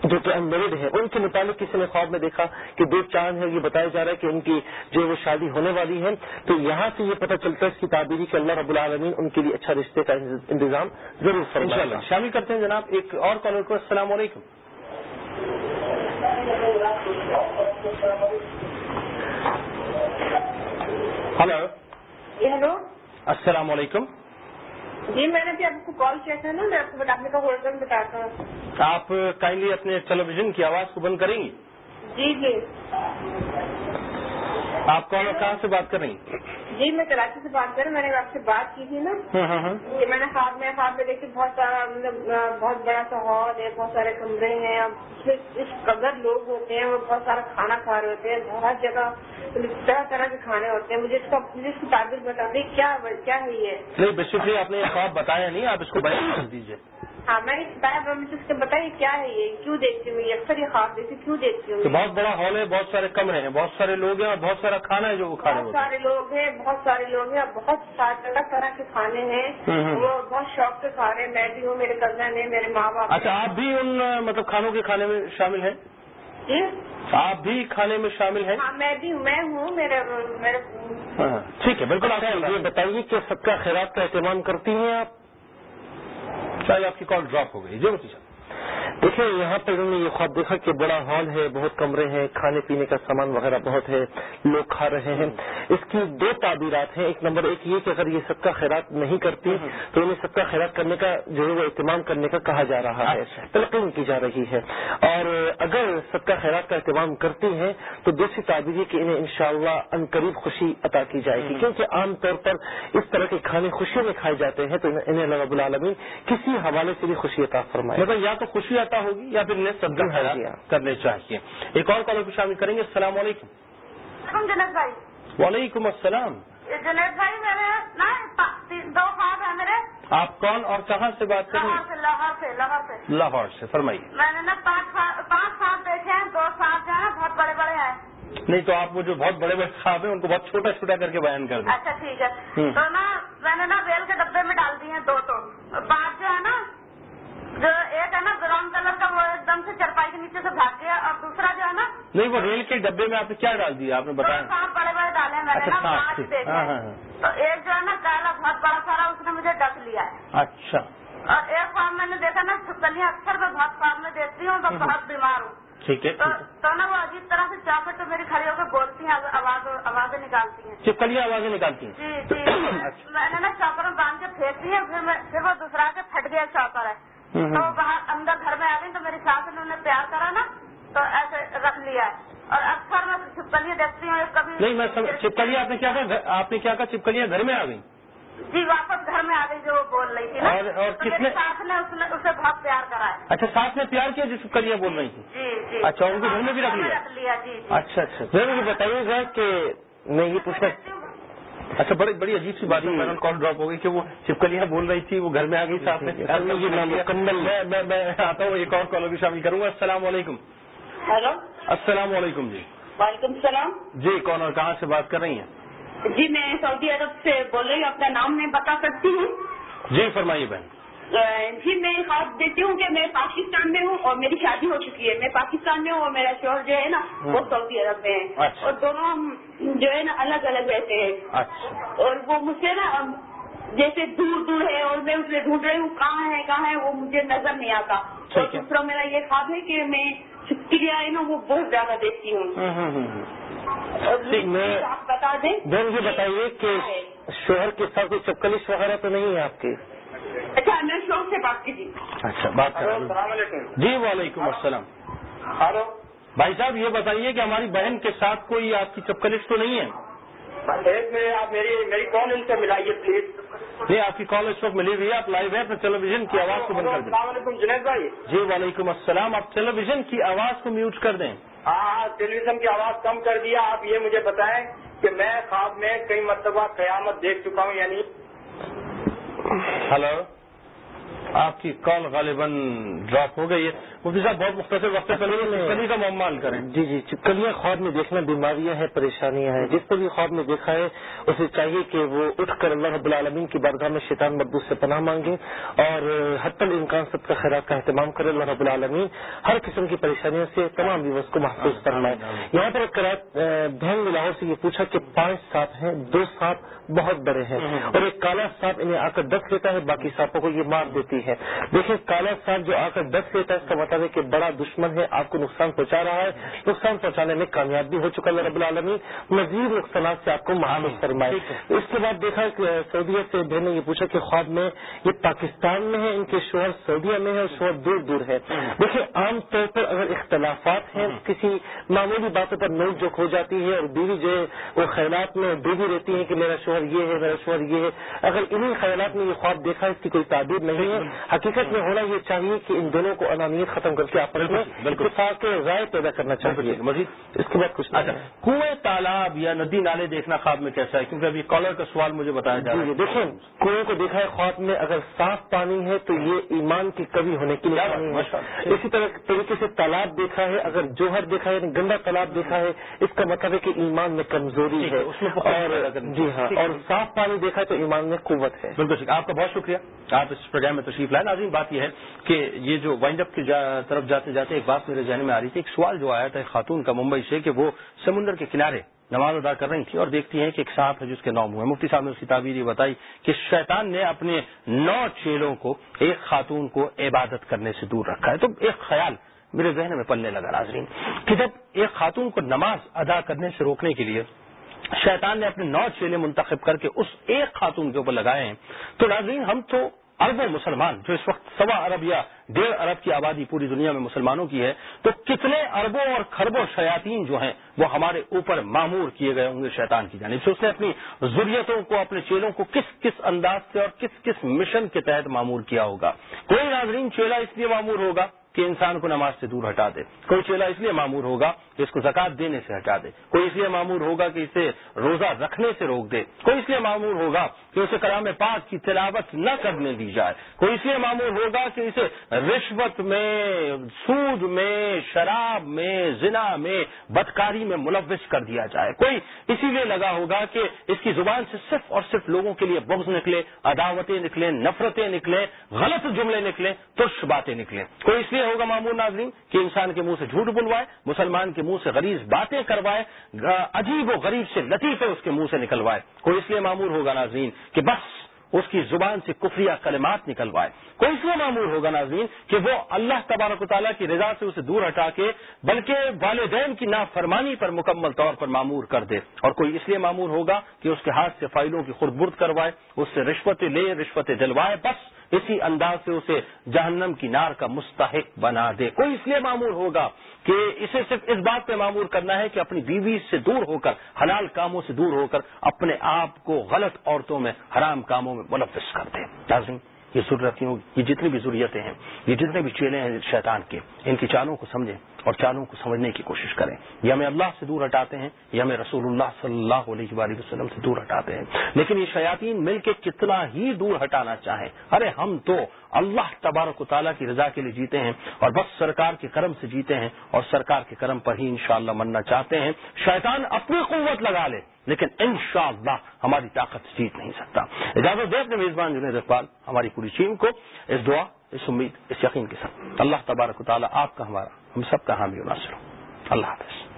جو کہ انمیرڈ ہے ان کے متعلق کسی نے خواب میں دیکھا کہ دو چاند ہے یہ بتایا جا رہا ہے کہ ان کی جو وہ شادی ہونے والی ہے۔ تو یہاں سے یہ پتہ چلتا ہے اس کی تعبیری کہ اللہ رب العالمین ان کے لیے اچھا رشتے کا انتظام ضرور شامل کرتے ہیں جناب ایک اور کالر کو السلام علیکم۔ ہلو۔ ہلو۔ السلام علیکم۔ جی میں نے بھی آپ کو کال کیا تھا نا میں آپ کو بتانے کا ہولڈر بتاتا ہوں۔ آپ کائنڈلی اپنے ٹیلی ویژن کی آواز کو بند کریں گی؟ جی جی۔ آپ کون کہاں سے بات کر رہی ہیں جی میں کراچی سے بات کر رہی ہوں میں نے آپ سے بات کی تھی نا؟ کہ میں نے خواب میں خواب میں دیکھی بہت سارا مطلب بہت بڑا سا ہال ہے بہت سارے کمرے ہیں اس قدر لوگ ہوتے ہیں وہ بہت سارا کھانا کھا رہے ہوتے ہیں بہت جگہ طرح طرح کے کھانے ہوتے ہیں۔ مجھے اس کا مجھے اس کی تعبیر بتا دیں کیا کیا ہے یہ؟ نہیں بے شکریہ آپ نے خواب بتایا نہیں آپ اس کو بیان کر دیجیے ہاں میں نے بتایا مجھے اس کے بتائیے کیا ہے یہ؟ کیوں دیکھتی ہوں؟ یہ اکثر یہ خواب دیکھتی کیوں دیکھتی ہوں؟ بہت بڑا ہال ہے بہت سارے کمرے ہیں بہت سارے لوگ ہیں اور بہت سارا کھانا ہے جو وہ کھا رہے ہیں۔ بہت سارے لوگ ہیں بہت سارے لوگ ہیں بہت سارے طرح طرح کے کھانے ہیں۔ وہ بہت شوق سے کھا رہے ہیں۔ میں بھی ہوں میرے کزن ہیں میرے ماں باپ اچھا آپ بھی ان مطلب کھانوں کے کھانے میں شامل ہیں؟ جی؟ آپ بھی کھانے میں شامل ہیں؟ ہاں میں بھی میں ہوں میرے میرے ہاں، ٹھیک ہے بالکل یہ بتائیے کہ سب کا خیرات کا اہتمام کرتی ہیں آپ؟ شاید آپ کی کال ڈراپ ہو گئی ضرور صاحب دیکھیں یہاں پر انہوں نے یہ خواب دیکھا کہ بڑا ہال ہے بہت کمرے ہیں کھانے پینے کا سامان وغیرہ بہت ہے لوگ کھا رہے ہیں۔ اس کی دو تعبیرات ہیں۔ ایک نمبر ایک یہ کہ اگر یہ سب کا خیرات نہیں کرتی تو انہیں سب کا خیرات کرنے کا جو ہے وہ اہتمام کرنے کا کہا جا رہا ہے اچھا۔ تلقین کی جا رہی ہے۔ اور اگر سب کا خیرات کا اہتمام کرتی ہیں تو دوسری تعبیر یہ کہ انہیں انشاءاللہ شاء قریب خوشی عطا کی جائے گی۔ کیونکہ عام طور پر اس طرح کے کھانے خوشیوں میں کھائے جاتے ہیں تو انہیں رب العالمین کسی حوالے سے بھی خوشی عطا فرمائے۔ مطلب یا تو خوشی عطا ہوگی یا پھر سب کرنے چاہیے۔ ایک اور کالر کو شامل کریں گے۔ السلام علیکم۔ جنید بھائی۔ وعلیکم السلام۔ جنید بھائی میرے دو خواب ہیں میرے۔ آپ کون اور کہاں سے بات کر رہے ہیں؟ لاہور سے لاہور سے لاہور سے۔ فرمائیے۔ میں نے نا پانچ خواب دیکھے ہیں دو خواب جو ہیں بہت بڑے بڑے ہیں۔ نہیں تو آپ وہ جو بہت بڑے بڑے خواب ہیں ان کو بہت چھوٹا چھوٹا کر کے بیان کر دیں۔ اچھا ٹھیک ہے۔ تو نا میں نے نا ریل کے ڈبے میں ڈال دی ہیں دو تو۔ بات جو ہے نا جو ایک ہے نا براؤن کلر کا وہ ایک دم سے چرپائی کے نیچے سے بھاگ گیا اور دوسرا جو ہے نا نہیں وہ ریل کے ڈبے میں آپ نے کیا ڈال دیا؟ آپ نے بتایا؟ بڑے بڑے ڈالے میں نے نا اچھا، ہاں، ہاں، ہاں۔ تو ایک جو ہے نا کالا بہت بڑا سارا اس نے مجھے ڈک لیا ہے۔ اچھا۔ اور ایک فارم میں نے دیکھا نا چھپکلیاں اکثر میں بہت فارم میں دیکھتی ہوں تو بہت بیمار ہوں۔ ٹھیک ہے تو نا وہ عجیب طرح سے چاپٹ تو میری کھڑی ہو کے بولتی ہیں آوازیں نکالتی ہیں۔ چپکلیاں آوازیں نکالتی ہیں؟ جی جی۔ میں نے نا چاپر میں باندھ کے پھینک دی ہے پھر وہ دوسرا کے پھٹ گیا چاپر ہے تو باہر اندر گھر میں آ گئی تو میری ساس نے انہیں پیار کرا نا تو ایسے رکھ لیا ہے۔ اور اکثر میں چھپکلیاں دیکھتی ہوں کبھی نہیں میں چپکلیاں آپ نے کیا کہا؟ آپ نے کیا کہا؟ چپکلیاں گھر میں آ گئی جی واپس گھر میں آ گئی جو وہ بول رہی تھی نا۔ اور کتنے ساس نے اسے بہت پیار کرا ہے۔ اچھا ساتھ میں پیار کیا جس کا یہ بول رہی تھی جی جی۔ اچھا ان کو گھر میں بھی رکھ لیا؟ جی جی۔ اچھا اچھا۔ مجھے بتائیے گا کہ میں یہ پوچھنا اچھا بڑی بڑی عجیب سی بات ہے میرا کال ڈراپ ہو گئی کہ وہ چپکلیاں بول رہی تھی وہ گھر میں آ گئی نامکمل میں۔ میں میں آتا ہوں ایک اور کالر بھی شامل کروں گا۔ السلام علیکم۔ ہیلو۔ السلام علیکم جی۔ وعلیکم السلام۔ جی کون اور کہاں سے بات کر رہی ہیں؟ جی میں سعودی عرب سے بول رہی ہوں اپنا نام میں بتا سکتی ہوں؟ جی فرمائیے بہن۔ جی میں خواب دیتی ہوں کہ میں پاکستان میں ہوں اور میری شادی ہو چکی ہے۔ میں پاکستان میں ہوں اور میرا شوہر جو ہے نا وہ سعودی عرب میں ہے۔ اچھا۔ اور دونوں ہم جو ہے نا الگ الگ رہتے ہیں۔ اچھا۔ اور وہ مجھ سے نا جیسے دور دور ہے اور میں اسے ڈھونڈ رہی ہوں کہاں ہے کہاں ہے وہ مجھے نظر نہیں آتا۔ اور۔ دوسرا میرا یہ خواب ہے کہ میں چھٹکیاں ہے نا وہ بہت زیادہ دیکھتی ہوں۔ ٹھیک، میں- آپ بتا دیں۔ مجھے بتائیے کہ شوہر کے ساتھ کوئی چپکلش وغیرہ تو نہیں ہے آپ کی اچھا میں شوق سے بات کیجیے۔ اچھا بات کر السلام علیکم۔ جی وعلیکم السلام۔ ہلو۔ بھائی صاحب یہ بتائیے کہ ہماری بہن کے ساتھ کوئی آپ کی چپکلش تو نہیں ہے؟ ایک میں آپ میری میری کال ان سے ملائیے پلیز؟ نہیں آپ کی کال اس وقت ملی ہوئی ہے۔ آپ لائیو ہے اپنے ٹیلی ویژن کی آواز کو بند کر دیں۔ السلام علیکم جنید بھائی۔ جی وعلیکم السلام۔ آپ ٹیلی ویژن کی آواز کو میوٹ کر دیں۔ ہاں ہاں ٹیلی ویژن کی آواز کم کر دیا۔ آپ یہ مجھے بتائیں کہ میں خواب میں کئی مرتبہ قیامت دیکھ چکا ہوں یعنی ہلو آپ کی کال غالباً ڈراپ ہو گئی ہے۔ مفتی صاحب بہت مختصر وقت چپکلی کا معمال کریں۔ جی جی چپکلیاں خواب میں دیکھنا بیماریاں ہیں پریشانیاں ہیں۔ جس کو بھی خواب میں دیکھا ہے اسے چاہیے کہ وہ اٹھ کر اللہ رب العالمین کی بارگاہ میں شیطان مردود سے پناہ مانگے اور حتی الامکان سب کا خیرات کا اہتمام کرے۔ اللہ رب العالمین ہر قسم کی پریشانیوں سے تمام ویوس کو محفوظ فرمائے۔ یہاں پر ایک بہن لاہور سے یہ پوچھا کہ پانچ سانپ ہیں دو سانپ بہت بڑے ہیں۔ اور ایک کالا سانپ انہیں آ کر ڈس لیتا ہے باقی سانپوں کو یہ مار دیتی ہے۔ دیکھیں کالا سانپ جو آ کر ڈس لیتا ہے اس کا مطلب ہے کہ بڑا دشمن ہے آپ کو نقصان پہنچا رہا ہے۔ نقصان پہنچانے میں کامیاب بھی ہو چکا ہے رب العالمین۔ مزید نقصانات سے آپ کو محفوظ فرمائے۔ اس کے بعد دیکھا کہ سعودیہ سے بہن نے یہ پوچھا کہ خواب میں یہ پاکستان میں ہے ان کے شوہر سعودیہ میں ہے اور شوہر دور دور ہے۔ دیکھیے عام طور پر اگر اختلافات ہیں کسی معمولی باتوں پر نوک جھوک ہو جاتی ہے اور بیوی جو ہے وہ خیالات میں ڈوبی رہتی ہے کہ میرا شوہر یہ ہے میرا شوہر یہ ہے۔ اگر انہیں خیالات میں یہ خواب دیکھا اس کی کوئی تعبیر نہیں ہے۔ حقیقت میں ہونا یہ چاہیے کہ ان دونوں کو انانیت ختم کر کے آپس میں اتفاق رائے پیدا کرنا چاہیے۔ مزید؟ اس کے بعد کچھ اچھا کنویں تالاب یا ندی نالے دیکھنا خواب میں کیسا ہے؟ کیونکہ ابھی کالر کا سوال مجھے بتایا جا رہا جی ہے دیکھیں کنویں کو دیکھا ہے خواب میں اگر صاف پانی ہے تو یہ ایمان کی کمی ہونے ہے، ہے اللہ۔ اسی طرح طریقے سے تالاب دیکھا ہے اگر جوہر دیکھا ہے یعنی گندا تالاب دیکھا ہے اس کا مطلب ہے کہ ایمان میں کمزوری ہے ہے، اور جی۔ ہاں اور ہے۔ صاف پانی دیکھا ہے تو ایمان میں قوت ہے۔ بالکل آپ کا بہت شکریہ۔ آپ اس پروگرام میں تشریف لائے ناظرین بات یہ ہے کہ یہ جو وائنڈ اپ کی جا- طرف جاتے جاتے ایک بات میرے ذہن میں آ رہی تھی. ایک سوال جو آیا تھا ایک خاتون کا ممبئی سے کہ وہ سمندر کے کنارے نماز ادا کر رہی تھی اور دیکھتی ہیں کہ ایک سانپ ہے جس کے نو منہ ہے مفتی صاحب نے اس کی تعبیر یہ بتائی کہ شیطان نے اپنے نو چیلوں کو ایک خاتون کو عبادت کرنے سے دور رکھا ہے. تو ایک خیال میرے ذہن میں پلنے لگا ناظرین کہ جب ایک خاتون کو نماز ادا کرنے سے روکنے کے لیے شیطان نے اپنے نو چیلے منتخب کر کے اس ایک خاتون کے اوپر لگائے ہیں تو ناظرین ہم تو اربوں مسلمان، جو اس وقت سوا ارب یا ڈیڑھ ارب کی آبادی پوری دنیا میں مسلمانوں کی ہے، تو کتنے اربوں اور خربوں شیاطین جو ہیں، وہ ہمارے اوپر معمور کیے گئے ہوں گے شیطان کی جانب سے۔ اس نے اپنی ضروریتوں کو، اپنے چیلوں کو کس کس انداز سے اور کس کس مشن کے تحت معمور کیا ہوگا۔ کوئی ناظرین چیلا اس لیے معمور ہوگا کہ انسان کو نماز سے دور ہٹا دے۔ کوئی چیلا اس لیے معمور ہوگا اس کو زکات دینے سے ہٹا دے۔ کوئی اس لیے معمور ہوگا کہ اسے روزہ رکھنے سے روک دے۔ کوئی اس لیے معمور ہوگا کہ اسے کلام پاک کی تلاوت نہ کرنے دی جائے۔ کوئی اس لیے معمور ہوگا کہ اسے رشوت میں، سود میں، شراب میں، زنا میں بدکاری میں ملوث کر دیا جائے۔ کوئی اسی لیے لگا ہوگا کہ اس کی زبان سے صرف اور صرف لوگوں کے لیے بغض نکلے، عداوتیں نکلیں، نفرتیں نکلیں، غلط جملے نکلیں، ترش باتیں نکلیں۔ کوئی اس لیے ہوگا معمور ناظرین کہ انسان کے منہ سے جھوٹ بلوائے، مسلمان کے منہ سے غریض باتیں کروائے عجیب و غریب سے لطیفے اس کے منہ سے نکلوائے۔ کوئی اس لیے معمور ہوگا ناظرین کہ بس اس کی زبان سے کفریہ کلمات نکلوائے۔ کوئی اس لیے معمور ہوگا ناظرین کہ وہ اللہ تبارک و تعالیٰ کی رضا سے اسے دور ہٹا کے بلکہ والدین کی نافرمانی پر مکمل طور پر معمور کر دے۔ اور کوئی اس لیے معمور ہوگا کہ اس کے ہاتھ سے فائلوں کی خرد برد کروائے، اس سے رشوتیں لے، رشوتیں دلوائے، بس اسی انداز سے اسے جہنم کی نار کا مستحق بنا دے۔ کوئی اس لیے معمور ہوگا کہ اسے صرف اس بات پہ معمور کرنا ہے کہ اپنی بیوی سے دور ہو کر، حلال کاموں سے دور ہو کر اپنے آپ کو غلط عورتوں میں، حرام کاموں میں ملوث کر دے۔ لازم یہ ضرورتوں یہ جتنی بھی ضروریتیں ہیں، یہ جتنے بھی چیلے ہیں شیطان کے، ان کی چالوں کو سمجھیں۔ اور چالوں کو سمجھنے کی کوشش کریں۔ یہ ہمیں اللہ سے دور ہٹاتے ہیں، یا ہمیں رسول اللہ صلی اللہ علیہ وآلہ وسلم سے دور ہٹاتے ہیں۔ لیکن یہ شیاطین مل کے کتنا ہی دور ہٹانا چاہیں۔ ارے ہم تو اللہ تبارک و تعالیٰ کی رضا کے لیے جیتے ہیں اور بس سرکار کے کرم سے جیتے ہیں اور سرکار کے کرم پر ہی انشاءاللہ مننا چاہتے ہیں۔ شیطان اپنی قوت لگا لے، لیکن انشاءاللہ ہماری طاقت جیت نہیں سکتا۔ اجازت دے میزبان جنید اقبال، ہماری پوری ٹیم کو اس دعا اس امید، اس یقین کے ساتھ۔ اللہ تبارک و تعالیٰ آپ کا ہمارا، ہم سب کا حامی و ناصر ہو۔ اللہ حافظ۔